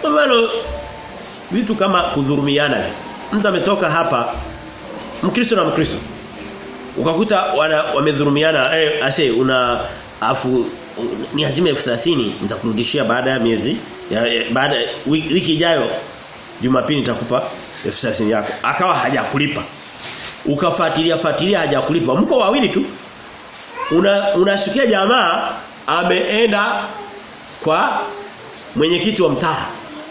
Kwa mfano vitu kama kudhulumiana. Mtu ametoka hapa mkristo na mkristo ukakuta wana wamedhulumiana eh ase una afu ni hazima 1030 nitakurudishia baada ya miezi ya, ya, baada wiki, wiki ijayo Jumapili nitakupa 1030 yako. Akawa hajakulipa. Ukafuatilia fuatilia hajakulipa. Mko wawili tu. Una unasikia jamaa ameenda kwa mwenyekiti wa mtaa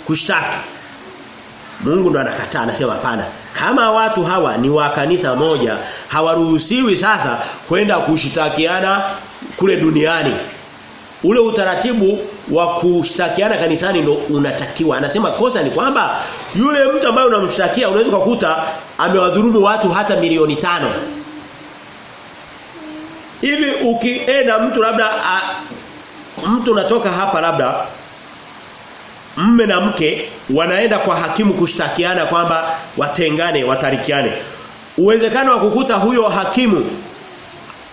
kushtaki. Mungu ndo anakataa anasema hapana. Kama watu hawa ni wa kanisa moja hawaruhusiwi sasa kwenda kushitakiana kule duniani. Ule utaratibu wa kushtakiana kanisani ndo unatakiwa. Anasema kosa ni kwamba yule mtu ambaye unamshtakia unaweza kukuta amewadhulumu watu hata milioni tano. Hivi ukienda mtu labda a, mtu unatoka hapa labda mme na mke wanaenda kwa hakimu kushtakiana kwamba watengane watarikiane uwezekano wa kukuta huyo hakimu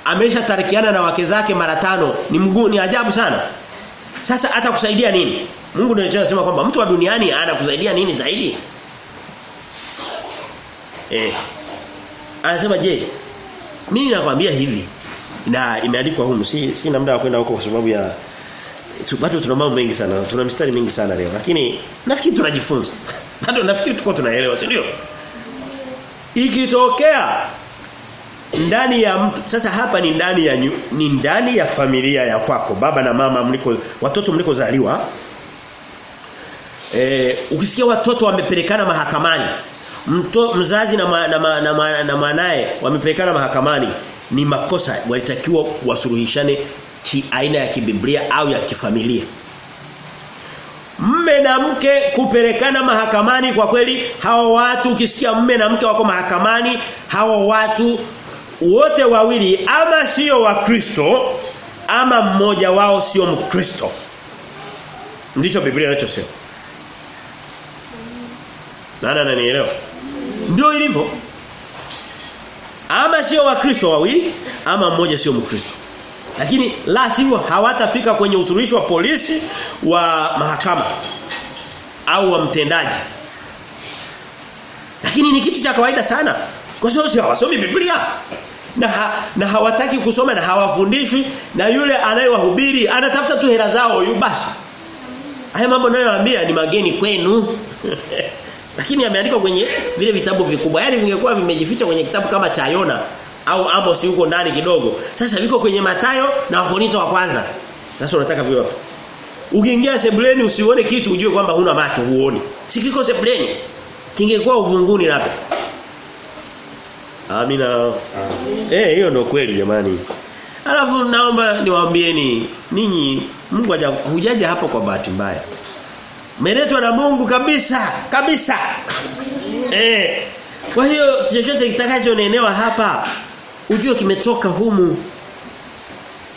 ameshatarikiana na wake zake mara tano ni mguu ni ajabu sana sasa atakusaidia nini Mungu ndiye anasema kwamba mtu wa duniani anakusaidia nini zaidi eh anasema je mimi nakwambia hivi na imeandikwa humu si sina muda wa kwenda huko kwa sababu ya bado tuna mambo mengi sana. Tuna mistari mingi sana leo. Lakini nafikiri tunajifunza. Bado nafikiri tuko tunaelewa, si ndio? Ikitokea ndani ya mtu sasa hapa ni ndani ya ni ndani ya familia ya kwako baba na mama mliko watoto mlikozaliwa. Eh ukisikia watoto wamepelekana mahakamani mto, mzazi na ma, na, ma, na, ma, na mwanae wamepelekana mahakamani ni makosa walitakiwa wasuluhishane ki aina ya kibiblia au ya kifamilia mme na mke kupelekana mahakamani. Kwa kweli hao watu ukisikia mme na mke wako mahakamani hao watu wote wawili ama sio wakristo ama mmoja wao sio mkristo. Ndicho biblia inachosema. Nani ananielewa? Ndio ilivyo. Ama sio wakristo wawili ama mmoja sio mkristo lakini la sivyo hawatafika kwenye usuluhishi wa polisi wa mahakama au wa mtendaji. Lakini ni kitu cha kawaida sana kwa sababu si hawasomi Biblia na ha, na hawataki kusoma na hawafundishwi na yule anayewahubiri anatafuta tu hela zao yu basi. Haya mambo nayoambia ni mageni kwenu. Lakini yameandikwa kwenye vile vitabu vikubwa. Yaani vingekuwa vimejificha kwenye kitabu kama cha Yona au Amos yuko ndani kidogo sasa viko kwenye Matayo na Wakorinto wa kwanza sasa unataka vipi ukiingia sebuleni usione kitu ujue kwamba huna macho huoni si kiko sebuleni kingekuwa uvunguni labda Amina. Eh hiyo ndio kweli jamani. Alafu naomba niwaambieni ninyi Mungu hujaja hapo kwa bahati mbaya. Meletwa na Mungu kabisa, kabisa. Eh. Kwa hiyo chochote kitakachonenewa hapa ujue kimetoka humu.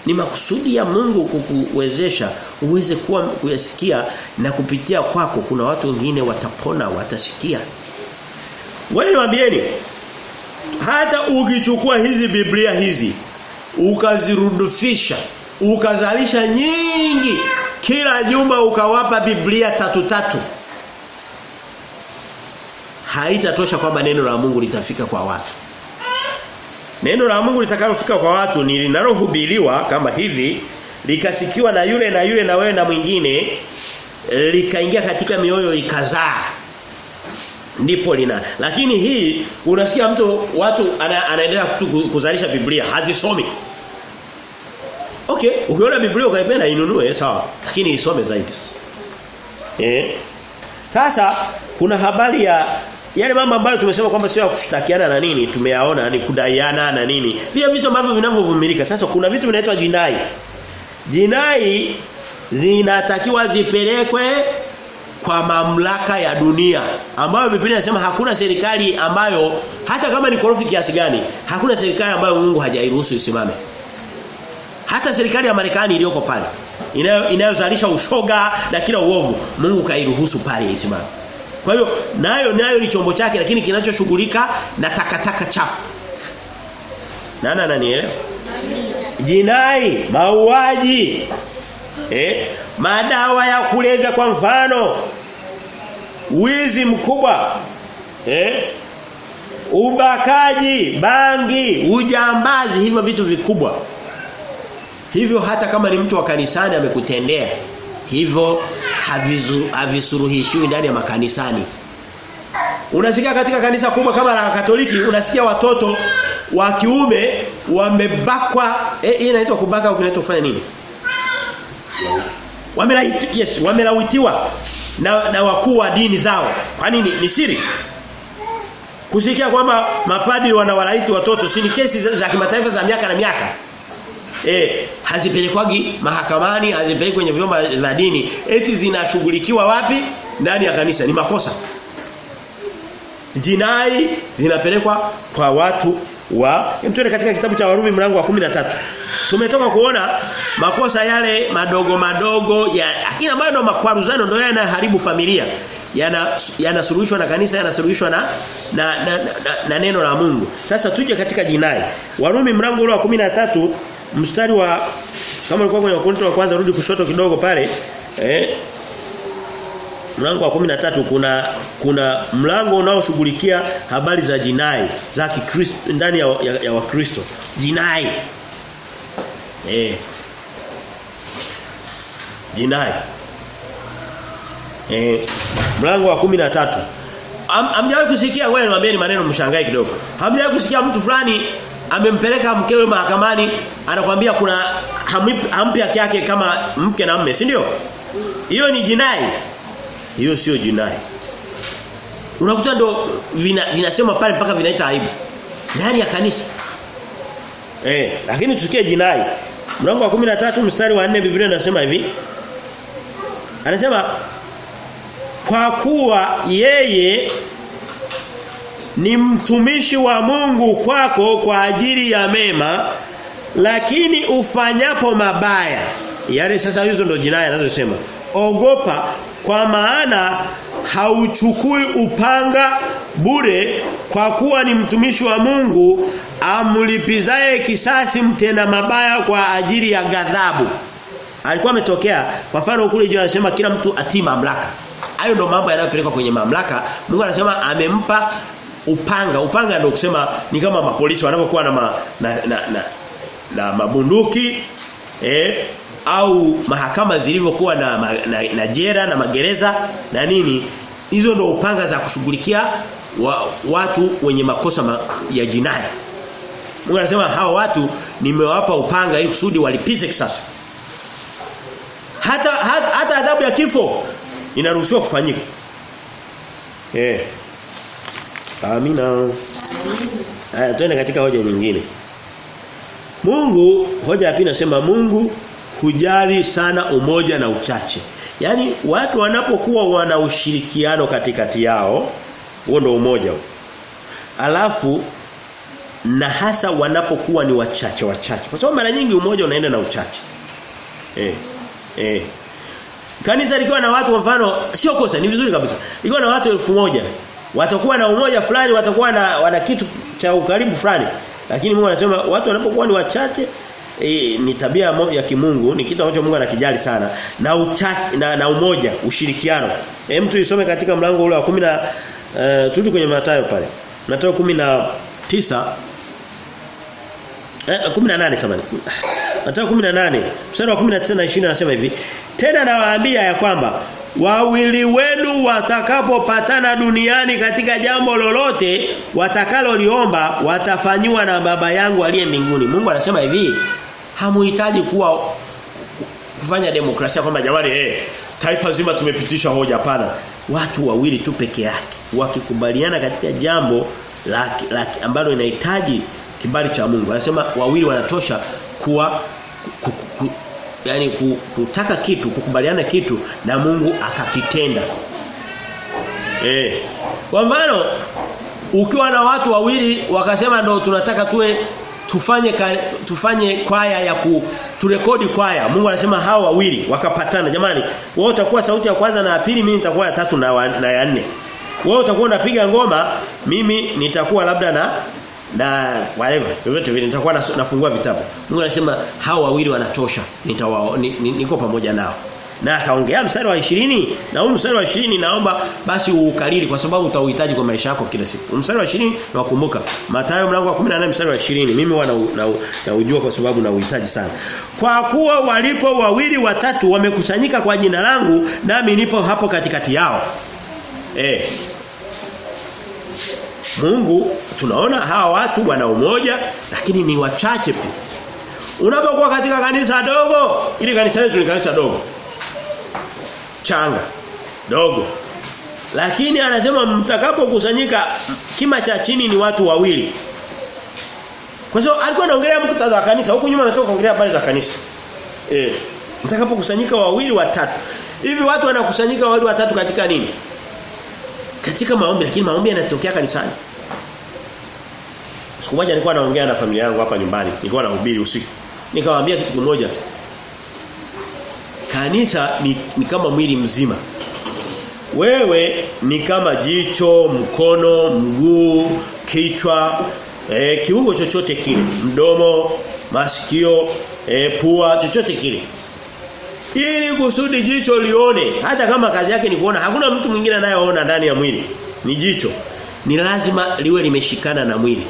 Ni makusudi ya Mungu kukuwezesha uweze kuwa kuyasikia na kupitia kwako kuna watu wengine watapona watasikia. Wewe niambieni hata ukichukua hizi Biblia hizi ukazirudufisha ukazalisha nyingi kila nyumba ukawapa Biblia tatu tatu haitatosha kwamba neno la Mungu litafika kwa watu neno la Mungu litakalofika kwa watu ni linalohubiriwa kama hivi likasikiwa na yule na yule na wewe na mwingine likaingia katika mioyo ikazaa ndipo lina lakini hii unasikia mtu watu ana, anaendelea kuzalisha Biblia hazisomi Okay, ukiona Biblia ukaipenda inunue sawa, lakini isome zaidi. Eh? Sasa kuna habari ya yale mambo ambayo tumesema kwamba sio ya kushtakiana na nini, tumeyaona ni kudaiana na nini. Vile vitu ambavyo vinavyovumilika. Sasa kuna vitu vinaitwa jinai. Jinai zinatakiwa zipelekwe kwa mamlaka ya dunia ambayo Biblia inasema hakuna serikali ambayo hata kama ni korofi kiasi gani hakuna serikali ambayo Mungu hajairuhusu isimame hata serikali ya Marekani iliyoko pale inayozalisha ushoga na kila uovu Mungu kairuhusu pale isimame kwa hiyo nayo nayo ni chombo chake lakini kinachoshughulika na takataka chafu. Nani ananielewa? Jinai mauaji eh madawa ya kulevya kwa mfano wizi mkubwa eh ubakaji bangi ujambazi hivyo vitu vikubwa. Hivyo hata kama ni mtu wa kanisani amekutendea hivyo havisuruhishiwi ndani ya makanisani. Unasikia katika kanisa kubwa kama la Katoliki unasikia watoto wa kiume wamebakwa eh hii inaitwa kubaka au kinaitwa kufanya nini? Wamelawitiwa yes wamelawitiwa na, na wakuu wa dini zao. Kwa nini? Ni siri. Kusikia kwamba mapadri wanawalaiti watoto si ni kesi za, za kimataifa za miaka na miaka eh hazipelekwagi mahakamani hazipelekwi kwenye vyombo vya dini. Eti zinashughulikiwa wapi? Ndani ya kanisa. Ni makosa. Jinai zinapelekwa kwa watu wa mtume katika kitabu cha Warumi mlango wa 13 tumetoka kuona makosa yale madogo madogo ya lakini ambayo ndo makwaruzano ndio yanaharibu familia. Yana yanasuluhishwa na kanisa yanasuluhishwa na na, na, na, na neno la Mungu. Sasa tuje katika jinai. Warumi mlango wa 13 mstari wa kama ulikuwa kwenye Wakorintho wa kwanza rudi kushoto kidogo pale eh mlango wa 13 kuna kuna mlango unaoshughulikia habari za jinai za Kikristo ndani ya, ya, ya Wakristo jinai eh jinai. Eh, mlango wa 13. Am, hamjawahi kusikia wewe niwaambieni maneno mshangae kidogo. Hamjawahi kusikia mtu fulani amempeleka mkewe mahakamani anakuambia kuna hampi, haki yake kama mke na mme, si ndio? Hiyo ni jinai. Hiyo sio jinai. Unakuta ndo vina, vinasema pale mpaka vinaita aibu. Ndani ya kanisa. Eh, lakini tusikie jinai. Mlango wa 13 mstari wa 4 Biblia inasema hivi. Anasema kwa kuwa yeye ni mtumishi wa Mungu kwako kwa ajili ya mema lakini ufanyapo mabaya. Yale sasa hizo ndo jinai anazosema. Ogopa kwa maana hauchukui upanga bure kwa kuwa ni mtumishi wa Mungu amlipizaye kisasi mtenda mabaya kwa ajili ya ghadhabu. Alikuwa ametokea kwa mfano kule juu anasema kila mtu atii mamlaka. Hayo ndo mambo yanayopelekwa kwenye mamlaka. Mungu anasema amempa upanga. Upanga ndio kusema ni kama mapolisi wanavyokuwa na, ma, na, na, na na mabunduki eh au mahakama zilivyokuwa na, na, na jera na magereza na nini. Hizo ndio upanga za kushughulikia wa, watu wenye makosa ma, ya jinai. Mungu anasema hao watu nimewapa upanga ili kusudi walipize kisasi. Hata, hata adhabu ya kifo inaruhusiwa kufanyika. Eh Amina. Haya twende katika hoja nyingine. Mungu hoja ya pili nasema Mungu hujali sana umoja na uchache. Yaani watu wanapokuwa wana ushirikiano katikati yao, huo ndio umoja huo. Alafu na hasa wanapokuwa ni wachache wachache. Kwa sababu mara nyingi umoja unaenda na uchache. Eh. Eh. Kanisa likiwa na watu kwa mfano sio kosa ni vizuri kabisa. Likiwa na watu elfu moja watakuwa na umoja fulani watakuwa na wana kitu cha ukaribu fulani. Lakini Mungu anasema watu wanapokuwa ni wachache e, ni tabia ya kimungu ni kitu ambacho Mungu anakijali sana. Na uchache na, na umoja ushirikiano. Hem tuisome katika mlango ule wa 10 na uh, turudi kwenye Mathayo pale. Mathayo 19 eh 18 samani. Mathayo 18 mstari wa 19 na 20 anasema hivi tena nawaambia ya kwamba wawili wenu watakapopatana duniani katika jambo lolote watakaloliomba watafanywa na baba yangu aliye mbinguni. Mungu anasema hivi, hamuhitaji kuwa kufanya demokrasia kwamba jamani eh taifa zima tumepitisha hoja hapana. Watu wawili tu peke yake wakikubaliana katika jambo la, la ambalo inahitaji kibali cha Mungu. Anasema wawili wanatosha kuwa ku, ku, yani kutaka kitu kukubaliana kitu na Mungu akakitenda. Eh kwa mfano ukiwa na watu wawili wakasema ndo tunataka tuwe tufanye tufanye kwaya ya ku turekodi kwaya. Mungu anasema hao wawili wakapatana. Jamani wewe utakuwa sauti ya kwanza na ya pili mimi nitakuwa ya tatu na, na ya nne. Wewe utakuwa unapiga ngoma mimi nitakuwa labda na na whatever vyovyote vile nitakuwa nafungua vitabu. Mungu anasema hao wawili wanatosha. Nitawa ni, ni, niko pamoja nao. Na akaongea mstari wa 20 na huu mstari wa 20 naomba basi uukalili kwa sababu utauhitaji kwa maisha yako kila siku. Mstari wa 20 na wakumbuka Mathayo mlango wa 18 mstari wa 20 mimi wana na, na ujua kwa sababu na uhitaji sana. Kwa kuwa walipo wawili watatu wamekusanyika kwa jina langu nami nipo hapo katikati yao. Eh Mungu tunaona hawa watu wana umoja lakini ni wachache pia. Unapokuwa katika kanisa dogo, ili kanisa letu ni kanisa dogo. Changa dogo. Lakini anasema mtakapokusanyika kima cha chini ni watu wawili. Kwa sababu alikuwa anaongelea mkutano wa kanisa, huko nyuma ametoka kuongelea habari za kanisa. Eh, mtakapokusanyika wawili watatu. Hivi watu wanakusanyika wawili watatu katika nini? Katika maombi lakini maombi yanatokea kanisani. Siku moja nilikuwa naongea na familia yangu hapa nyumbani. Nilikuwa nahubiri usiku. Nikawaambia kitu kimoja. Kanisa ni, ni kama mwili mzima. Wewe ni kama jicho, mkono, mguu, kichwa, eh, kiungo chochote kile, mdomo, masikio, eh, pua, chochote kile. Ili kusudi jicho lione, hata kama kazi yake ni kuona, hakuna mtu mwingine anayeona ndani ya mwili. Ni jicho. Ni lazima liwe limeshikana na mwili.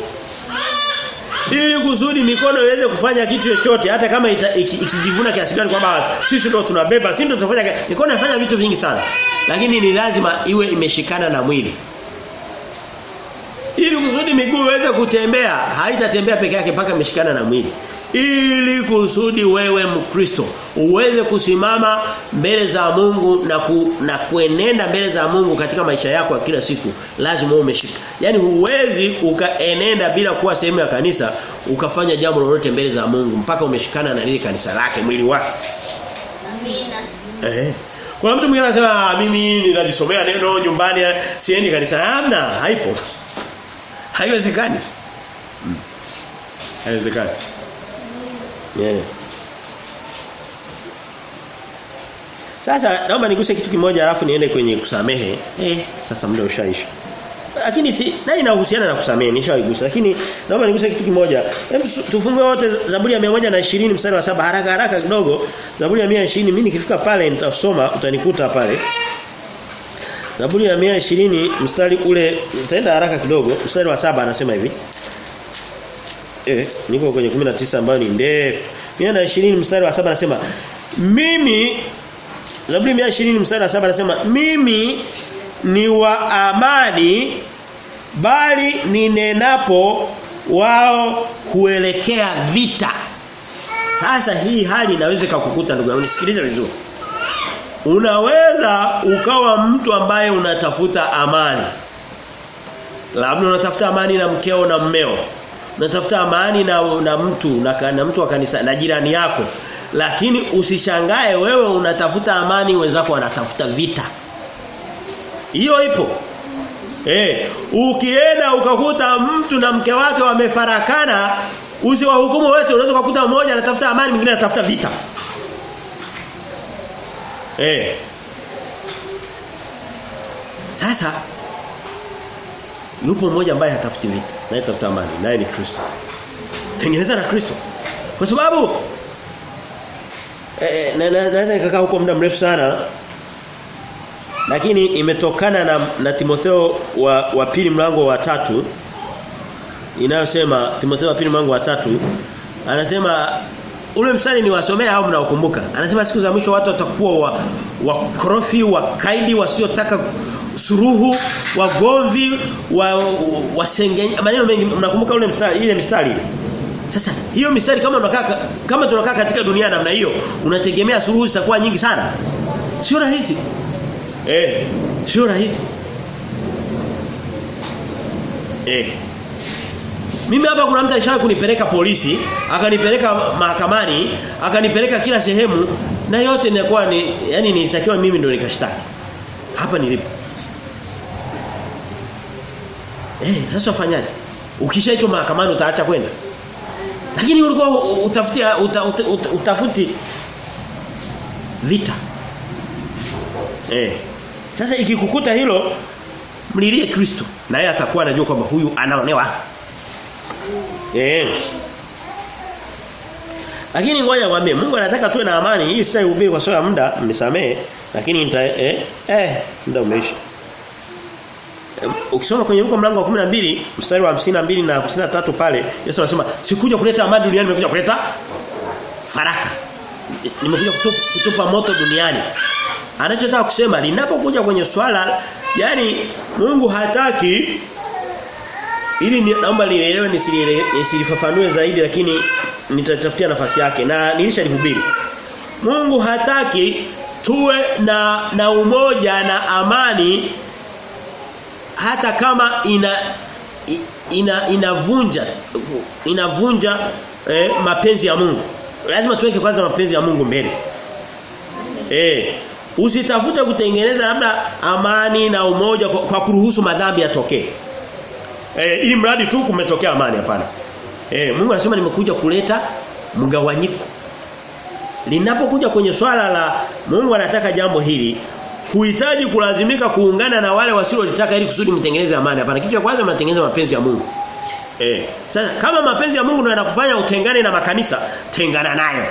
Ili kuzudi mikono iweze kufanya kitu chochote hata kama ikijivuna kiasi gani kwamba sisi ndio tunabeba sisi ndio tunafanya mikono inafanya vitu vingi sana lakini ni lazima iwe imeshikana na mwili. Ili kuzudi miguu iweze kutembea haitatembea peke yake mpaka imeshikana na mwili ili kusudi wewe mkristo uweze kusimama mbele za Mungu na ku, na kuenenda mbele za Mungu katika maisha yako ya kila siku lazima uwe umeshika. Yani huwezi ukaenenda bila kuwa sehemu ya kanisa ukafanya jambo lolote mbele za Mungu mpaka umeshikana na lile kanisa lake mwili wake. Amina. eh mtu mwingine anasema mimi ninajisomea neno nyumbani siendi kanisa. Hamna haipo. Haiwezekani. Hmm. haiwezekani Yeah. Sasa naomba niguse kitu kimoja alafu niende kwenye kusamehe. Eh, sasa muda ushaisha. Lakini si nani inahusiana na kusamehe nishaigusa lakini naomba niguse kitu kimoja. Hebu tufungue wote Zaburi ya 120 mstari wa saba haraka haraka kidogo. Zaburi ya 120 mimi nikifika pale nitasoma utanikuta pale. Zaburi ya 120 mstari ule nitaenda haraka kidogo mstari wa saba anasema hivi. Eh, niko kwenye 19 ambayo ni ndefu. 120 mstari wa 7 anasema mimi Zaburi 120 mstari wa 7 anasema mimi ni wa amani bali ninenapo wao kuelekea vita. Sasa hii hali inaweza kukukuta ndugu yangu nisikilize vizuri. Unaweza ukawa mtu ambaye unatafuta amani. Labda unatafuta amani na mkeo na mmeo unatafuta amani na, na mtu na, na mtu wa kanisa na jirani yako. Lakini usishangae wewe unatafuta amani wenzako wanatafuta vita. Hiyo ipo. Eh ukienda ukakuta mtu na mke wake wamefarakana usiwahukumu wote. Unaweza kukuta mmoja anatafuta amani mwingine anatafuta vita. Eh. Sasa yupo mmoja ambaye hatafuti vita naye tafuta amani naye ni Kristo. Tengeneza na Kristo. Kwa sababu eh, na naweza nikakaa huko muda mrefu sana lakini imetokana na, na Timotheo wa, wa pili mlango wa tatu inayosema Timotheo wa pili mlango wa tatu anasema ule mstari ni wasomea au mnaokumbuka? Anasema siku za mwisho watu watakuwa wa wakorofi wakaidi wasiotaka suruhu wagomvi wa wasengenya maneno mengi mnakumbuka ule mstari ile mstari ile? Sasa hiyo mistari kama unakaa kama tunakaa katika dunia namna hiyo unategemea suruhu zitakuwa nyingi sana. Sio rahisi. Eh sio rahisi. Eh. Mimi hapa kuna mtu alishawahi kunipeleka polisi, akanipeleka mahakamani, akanipeleka kila sehemu na yote inakuwa ni yani nilitakiwa mimi ndio nikashtaki. Hapa nilipo. Eh, sasa ufanyaje? Ukishaitwa mahakamani utaacha kwenda. Lakini ulikuwa utafuti uta, uta, uta, utafuti vita. Eh. Sasa ikikukuta hilo mlilie Kristo na yeye atakuwa anajua kwamba huyu anaonewa. Eh. Lakini ngoja kwambie Mungu anataka tuwe na amani. Hii sasa ihubiri kwa sababu ya muda, mnisamee, lakini nita eh eh muda umeisha. Ukisoma kwenye Luka mlango wa 12 mstari wa 52 na 53 pale Yesu anasema sikuja kuleta amani duniani nimekuja kuleta faraka. Nimekuja kutupa, kutupa moto duniani. Anachotaka kusema linapokuja kwenye swala yani Mungu hataki ili ni, naomba nielewe nisilifafanue zaidi lakini nitatafutia nafasi yake na nilishalihubiri. Mungu hataki tuwe na na umoja na amani hata kama ina ina inavunja inavunja eh, mapenzi ya Mungu. Lazima tuweke kwanza mapenzi ya Mungu mbele. Eh, usitafute kutengeneza labda amani na umoja kwa, kwa kuruhusu madhambi yatokee. Eh, ili mradi tu kumetokea amani hapana. Eh, Mungu anasema nimekuja kuleta mgawanyiko. Linapokuja kwenye swala la Mungu anataka jambo hili, huhitaji kulazimika kuungana na wale wasiolitaka ili kusudi mtengeneze amani. Hapana, kitu cha kwanza mnatengeneza mapenzi ya Mungu. Eh, sasa kama mapenzi ya Mungu ndio yanakufanya utengane na makanisa, tengana nayo.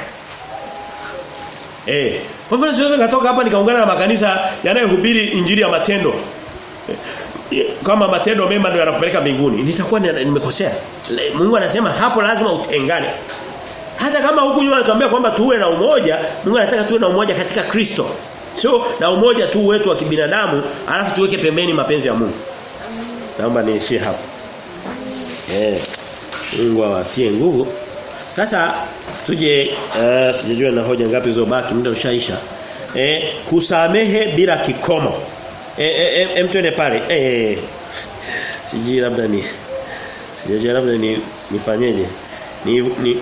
Eh, kwa hivyo siwezi katoka hapa nikaungana na makanisa yanayohubiri injili ya matendo. E. kama matendo mema ndio yanakupeleka mbinguni nitakuwa nimekosea Mungu anasema hapo lazima utengane hata kama huku nyuma anatuambia kwamba tuwe na umoja Mungu anataka tuwe na umoja katika Kristo sio na umoja tu wetu wa kibinadamu alafu tuweke pembeni mapenzi ya Mungu. Naomba niishie hapo. Eh Mungu awatie nguvu. Sasa tuje uh, sijajua na hoja ngapi zilizobaki muda ushaisha. Eh kusamehe bila kikomo. Eh eh, eh mtwende pale. Eh sijui labda ni sijajua labda ni nifanyeje ni ni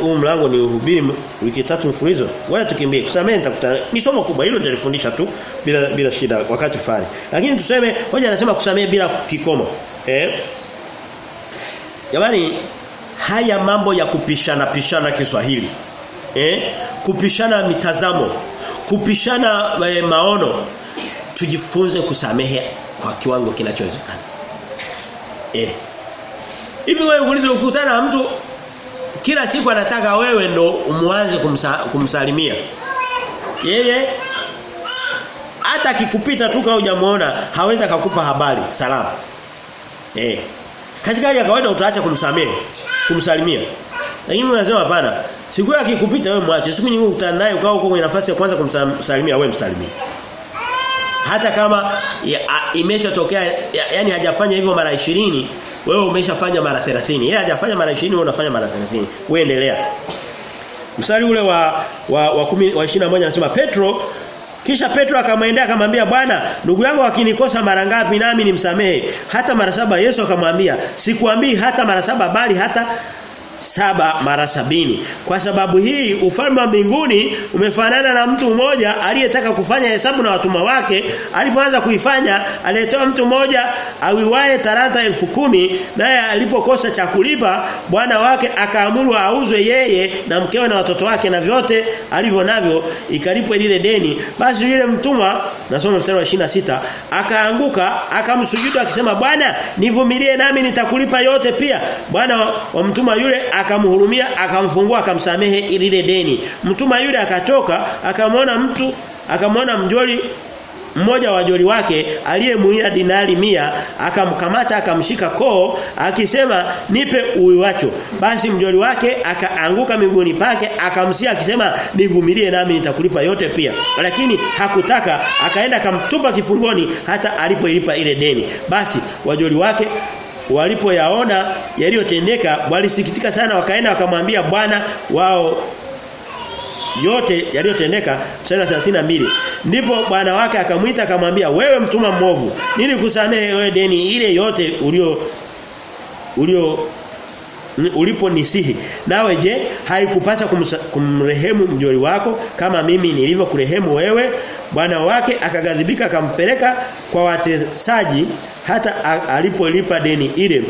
huu mlango ni uhubiri wiki tatu mfululizo. Wala tukimbie. Kusamehe nitakutana ni somo kubwa. Hilo nitalifundisha tu bila bila shida wakati fulani lakini tuseme hoja anasema kusamehe bila kikomo. Eh? Jamani haya mambo ya kupishana pishana Kiswahili. Eh? Kupishana mitazamo. Kupishana eh, maono. Tujifunze kusamehe kwa kiwango kinachowezekana. Eh? Hivi wewe ukutana na mtu kila siku anataka wewe ndo umuanze kumsa, kumsalimia. Yeye hata kikupita tu kama hujamuona hawezi akakupa habari salamu. eh. Katika hali ya kawaida utaacha kumsamehe kumsalimia? Lakini unasema hapana. Siku akikupita wewe mwache. Siku nyingine ukutana naye ukao uko kwenye nafasi ya kwanza kumsalimia wewe msalimie. Hata kama imeshatokea ya, yani hajafanya hivyo mara 20 wewe umeshafanya mara 30 yeye hajafanya mara 20 wewe unafanya mara 30 wewe endelea mstari ule wa wa wa, 10, wa 21 anasema Petro kisha Petro akamwendea akamwambia Bwana ndugu yangu akinikosa mara ngapi nami nimsamehe hata mara saba Yesu akamwambia sikuambii hata mara saba bali hata saba mara sabini. Kwa sababu hii ufalme wa mbinguni umefanana na mtu mmoja aliyetaka kufanya hesabu na watumwa wake, alipoanza kuifanya aliyetoa mtu mmoja awiwae taranta elfu kumi naye alipokosa cha kulipa bwana wake akaamuru auzwe yeye na mkewe na watoto wake na vyote alivyo navyo ikalipwe lile deni. Basi yule mtumwa nasoma mstari wa 26 akaanguka akamsujudu akisema Bwana nivumilie nami nitakulipa yote pia. Bwana wa, wa mtumwa yule akamhurumia akamfungua akamsamehe lile deni. Mtuma yule akatoka akamwona mtu akamwona mjoli mmoja wa joli wake aliyemuia dinari mia akamkamata akamshika koo akisema nipe uiwacho basi mjoli wake akaanguka miguuni pake akamsia akisema nivumilie nami nitakulipa yote pia. Lakini hakutaka akaenda akamtupa kifungoni hata alipoilipa ile deni. Basi wajoli wake walipoyaona yaliyotendeka walisikitika sana wakaenda wakamwambia bwana wao yote yaliyotendeka. Wa 32 ndipo bwana wake akamwita akamwambia wewe mtuma mwovu nini kusamehe wewe deni ile yote ulio ulio uliponisihi? Nawe je haikupasa kumrehemu mjoli wako kama mimi nilivyokurehemu wewe bwana wake akagadhibika akampeleka kwa watesaji hata alipolipa deni ile.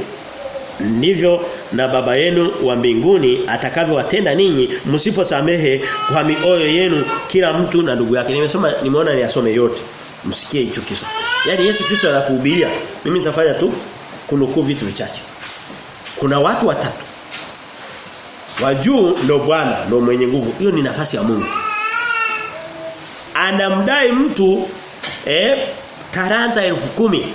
Ndivyo na baba yenu wa mbinguni atakavyowatenda ninyi msiposamehe kwa mioyo yenu kila mtu na ndugu yake. Nimesoma nimeona niasome yote. Msikie hicho kisa yani Yesu Kristo anakuhubiria. Mimi nitafanya tu kunukuu vitu vichache. Kuna watu watatu. Wa juu ndo Bwana ndo mwenye nguvu. Hiyo ni nafasi ya Mungu anamdai mtu eh taranta elfu kumi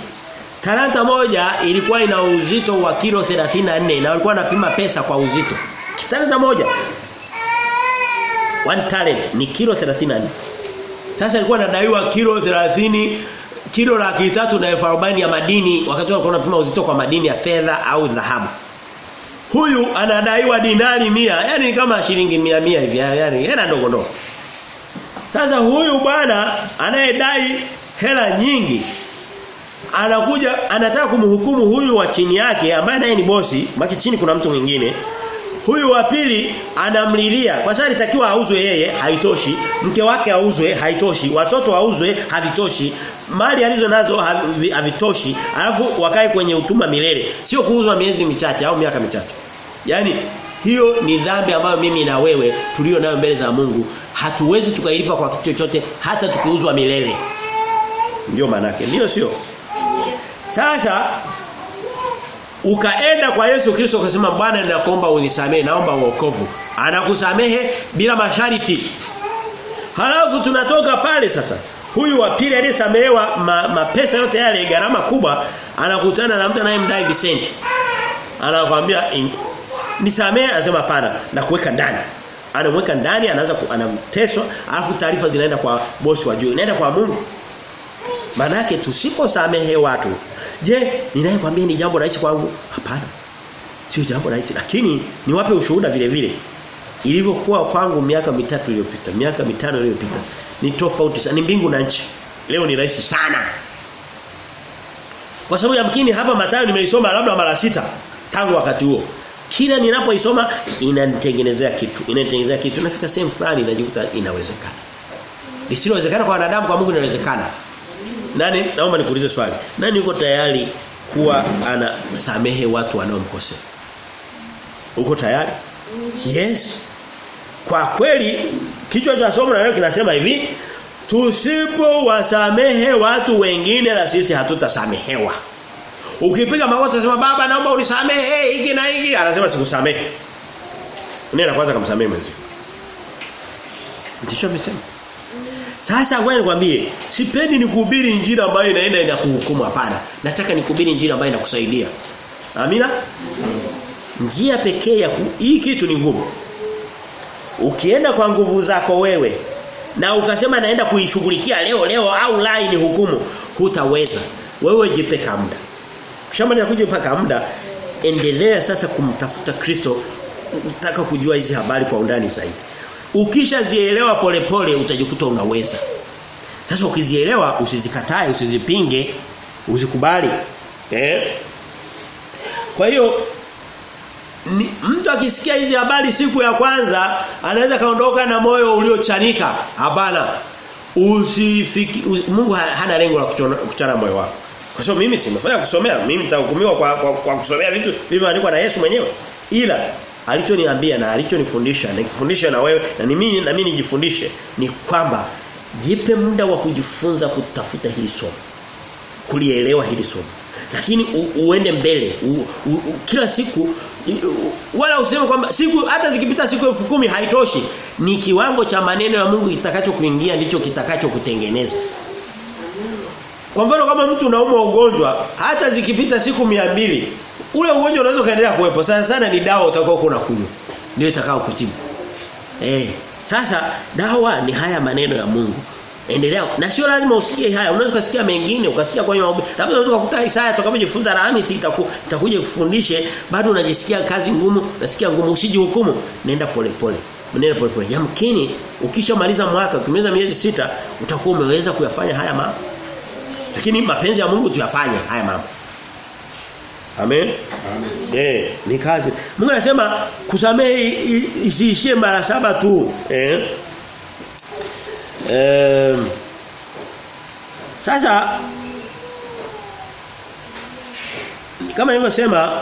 Talanta moja ilikuwa ina uzito wa kilo 34 na walikuwa wanapima pesa kwa uzito. Talanta moja one talent ni kilo 34. Sasa ilikuwa inadaiwa kilo 30 kilo laki tatu na elfu ya madini wakati walikuwa wanapima uzito kwa madini ya fedha au dhahabu. Huyu anadaiwa dinari mia yani ni kama shilingi mia mia hivi yani hela ndogo ndogo. Sasa huyu bwana anayedai hela nyingi anakuja anataka kumhukumu huyu wa chini yake ambaye naye ni bosi, maki chini kuna mtu mwingine. Huyu wa pili anamlilia kwa sababu alitakiwa auzwe yeye haitoshi, mke wake auzwe haitoshi, watoto auzwe havitoshi, mali alizo nazo havitoshi, alafu wakae kwenye utuma milele, sio kuuzwa miezi michache au miaka michache. Yaani hiyo ni dhambi ambayo mimi na wewe tulio nayo mbele za Mungu hatuwezi tukailipa kwa kitu chochote hata tukiuzwa milele. Ndio maana yake. Ndio sio? Sasa ukaenda kwa Yesu Kristo ukasema Bwana ninakuomba unisamehe naomba uokovu Anakusamehe bila masharti. Halafu tunatoka pale sasa. Huyu wa pili aliyesamehewa ma, mapesa yote yale gharama kubwa anakutana na mtu anayemdai visenti. Anakuambia nisamehe anasema pana na kuweka ndani. Anamweka ndani anaanza anamteswa alafu taarifa zinaenda kwa bosi wa juu. Inaenda kwa Mungu. Manake tusiposamehe watu. Je, ninayekwambia ni jambo rahisi kwangu? Hapana. Sio jambo rahisi lakini niwape ushuhuda vile vile. Ilivyokuwa kwangu miaka mitatu iliyopita, miaka mitano iliyopita ni tofauti sana, ni mbingu na nchi. Leo ni rahisi sana. Kwa sababu yamkini hapa Mathayo nimeisoma labda mara sita tangu wakati huo. Kila ninapoisoma inanitengenezea kitu, inanitengenezea kitu. Nafika sehemu fulani najikuta inawezekana. Lisilowezekana kwa wanadamu kwa Mungu inawezekana. Nani naomba nikuulize swali. Nani yuko tayari kuwa anasamehe watu wanaomkosea? Uko tayari? Yes. Kwa kweli kichwa cha somo la leo kinasema hivi, tusipowasamehe watu wengine na sisi hatutasamehewa. Ukipiga magoti unasema baba naomba unisamehe hiki na hiki, anasema sikusamehe. Unaenda kwanza kumsamehe mwenzio. Ndicho amesema. Sasa wewe nikwambie, sipendi nikuhubiri injili ambayo inaenda inakuhukumu hapana. Nataka nikuhubiri injili ambayo inakusaidia. Amina? Njia pekee ya ku... hii kitu ni ngumu. Ukienda kwa nguvu zako wewe na ukasema naenda kuishughulikia leo leo au line hukumu, hutaweza. Wewe jipeka muda. Kishamani kuja mpaka muda endelea sasa kumtafuta Kristo utaka kujua hizi habari kwa undani zaidi. Ukishazielewa polepole utajikuta unaweza. Sasa ukizielewa usizikatae, usizipinge, uzikubali. Eh? Kwa hiyo mtu akisikia hizi habari siku ya kwanza anaweza kaondoka na moyo uliochanika. Hapana. Usifiki Mungu hana lengo la kuchana moyo wako. Kwa sababu mimi simefanya kusomea, mimi nitahukumiwa kwa, kwa, kwa kusomea vitu vilivyoandikwa na Yesu mwenyewe. Ila alichoniambia na alichonifundisha nikifundisha na wewe na mimi na mimi nijifundishe ni kwamba jipe muda wa kujifunza kutafuta hili somo. Kulielewa hili somo. Lakini u, uende mbele. U, u, u, kila siku wala useme kwamba siku hata zikipita siku elfu kumi haitoshi. Ni kiwango cha maneno ya Mungu kitakachokuingia ndicho kitakacho kutengeneza. Kwa mfano kama mtu unaumwa ugonjwa hata zikipita siku mbili ule ugonjwa unaweza kaendelea kuwepo. Sana sana ni dawa utakao kuna kunywa ndio itakao kutibu. Eh sasa dawa ni haya maneno ya Mungu. Endelea na sio lazima usikie haya. Unaweza kusikia mengine ukasikia kwa hiyo labda unaweza kukuta Isaya tutakapojifunza Alhamisi itaku, itakuja kufundishe bado unajisikia kazi ngumu unasikia ngumu usijihukumu nenda polepole nenda polepole yamkini ukishamaliza mwaka ukimaliza miezi sita utakuwa umeweza kuyafanya haya mambo lakini mapenzi ya Mungu tuyafanye haya mambo Amen. Amen. Eh, ni kazi. Mungu anasema kusamehe isiishie mara saba tu. Eh. Eh. Sasa kama nilivyosema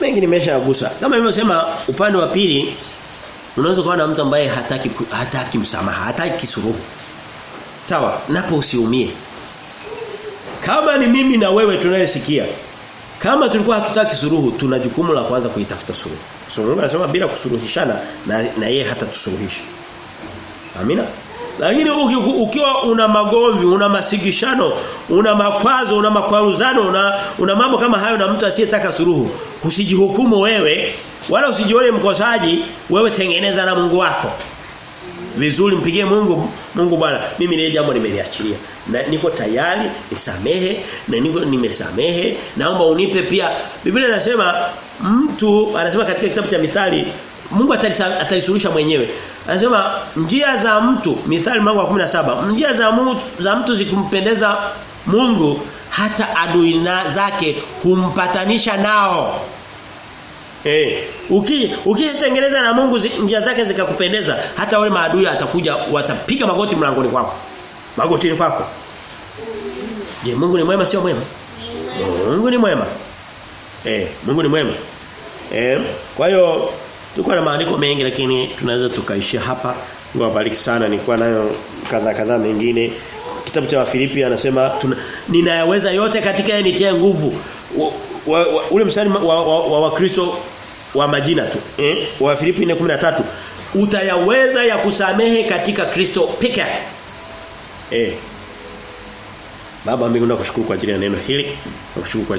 mengi nimeshagusa. Kama nilivyosema upande wa pili unaweza kuwa na mtu ambaye hataki hataki msamaha, hataki kisuruhu. Sawa, napo usiumie. Kama ni mimi na wewe tunayesikia. Kama tulikuwa hatutaki suruhu, tuna jukumu la kwanza kuitafuta suruhu. So Mungu anasema bila kusuruhishana na na yeye hata tusuluhisha. Amina. Lakini ukiwa una magomvi, una masigishano, una makwazo, una makwaruzano, una una mambo kama hayo na mtu asiyetaka suruhu, usijihukumu wewe wala usijione mkosaji, wewe tengeneza na Mungu wako. Vizuri mpigie Mungu, Mungu Bwana, mimi ile jambo nimeliachilia. Na niko tayari nisamehe na niko nimesamehe. Naomba unipe pia. Biblia inasema mtu anasema katika kitabu cha Mithali Mungu atalisuluhisha mwenyewe. Anasema njia za mtu Mithali mlango wa 17, njia za mtu za mtu zikumpendeza Mungu hata adui zake humpatanisha nao. Eh, uki ukitengeneza na Mungu njia zake zikakupendeza, hata wale maadui atakuja watapiga magoti mlangoni kwako. Magotini kwako. Je, Mungu ni mwema sio mwema? Mungu ni mwema. Eh, Mungu ni mwema. Eh, kwa hiyo tuko na maandiko mengi lakini tunaweza tukaishia hapa. Mungu awabariki sana. Nilikuwa nayo kadha kadha mengine. Kitabu cha Wafilipi anasema ninayaweza yote katika yeye nitie nguvu. Wa, wa, ule msali wa wa, wa, wa wa majina tu eh wa Filipi 4:13 utayaweza ya kusamehe katika Kristo peke yake. Eh. Baba mbinguni nakushukuru kwa ajili ya neno hili. Nakushukuru kwa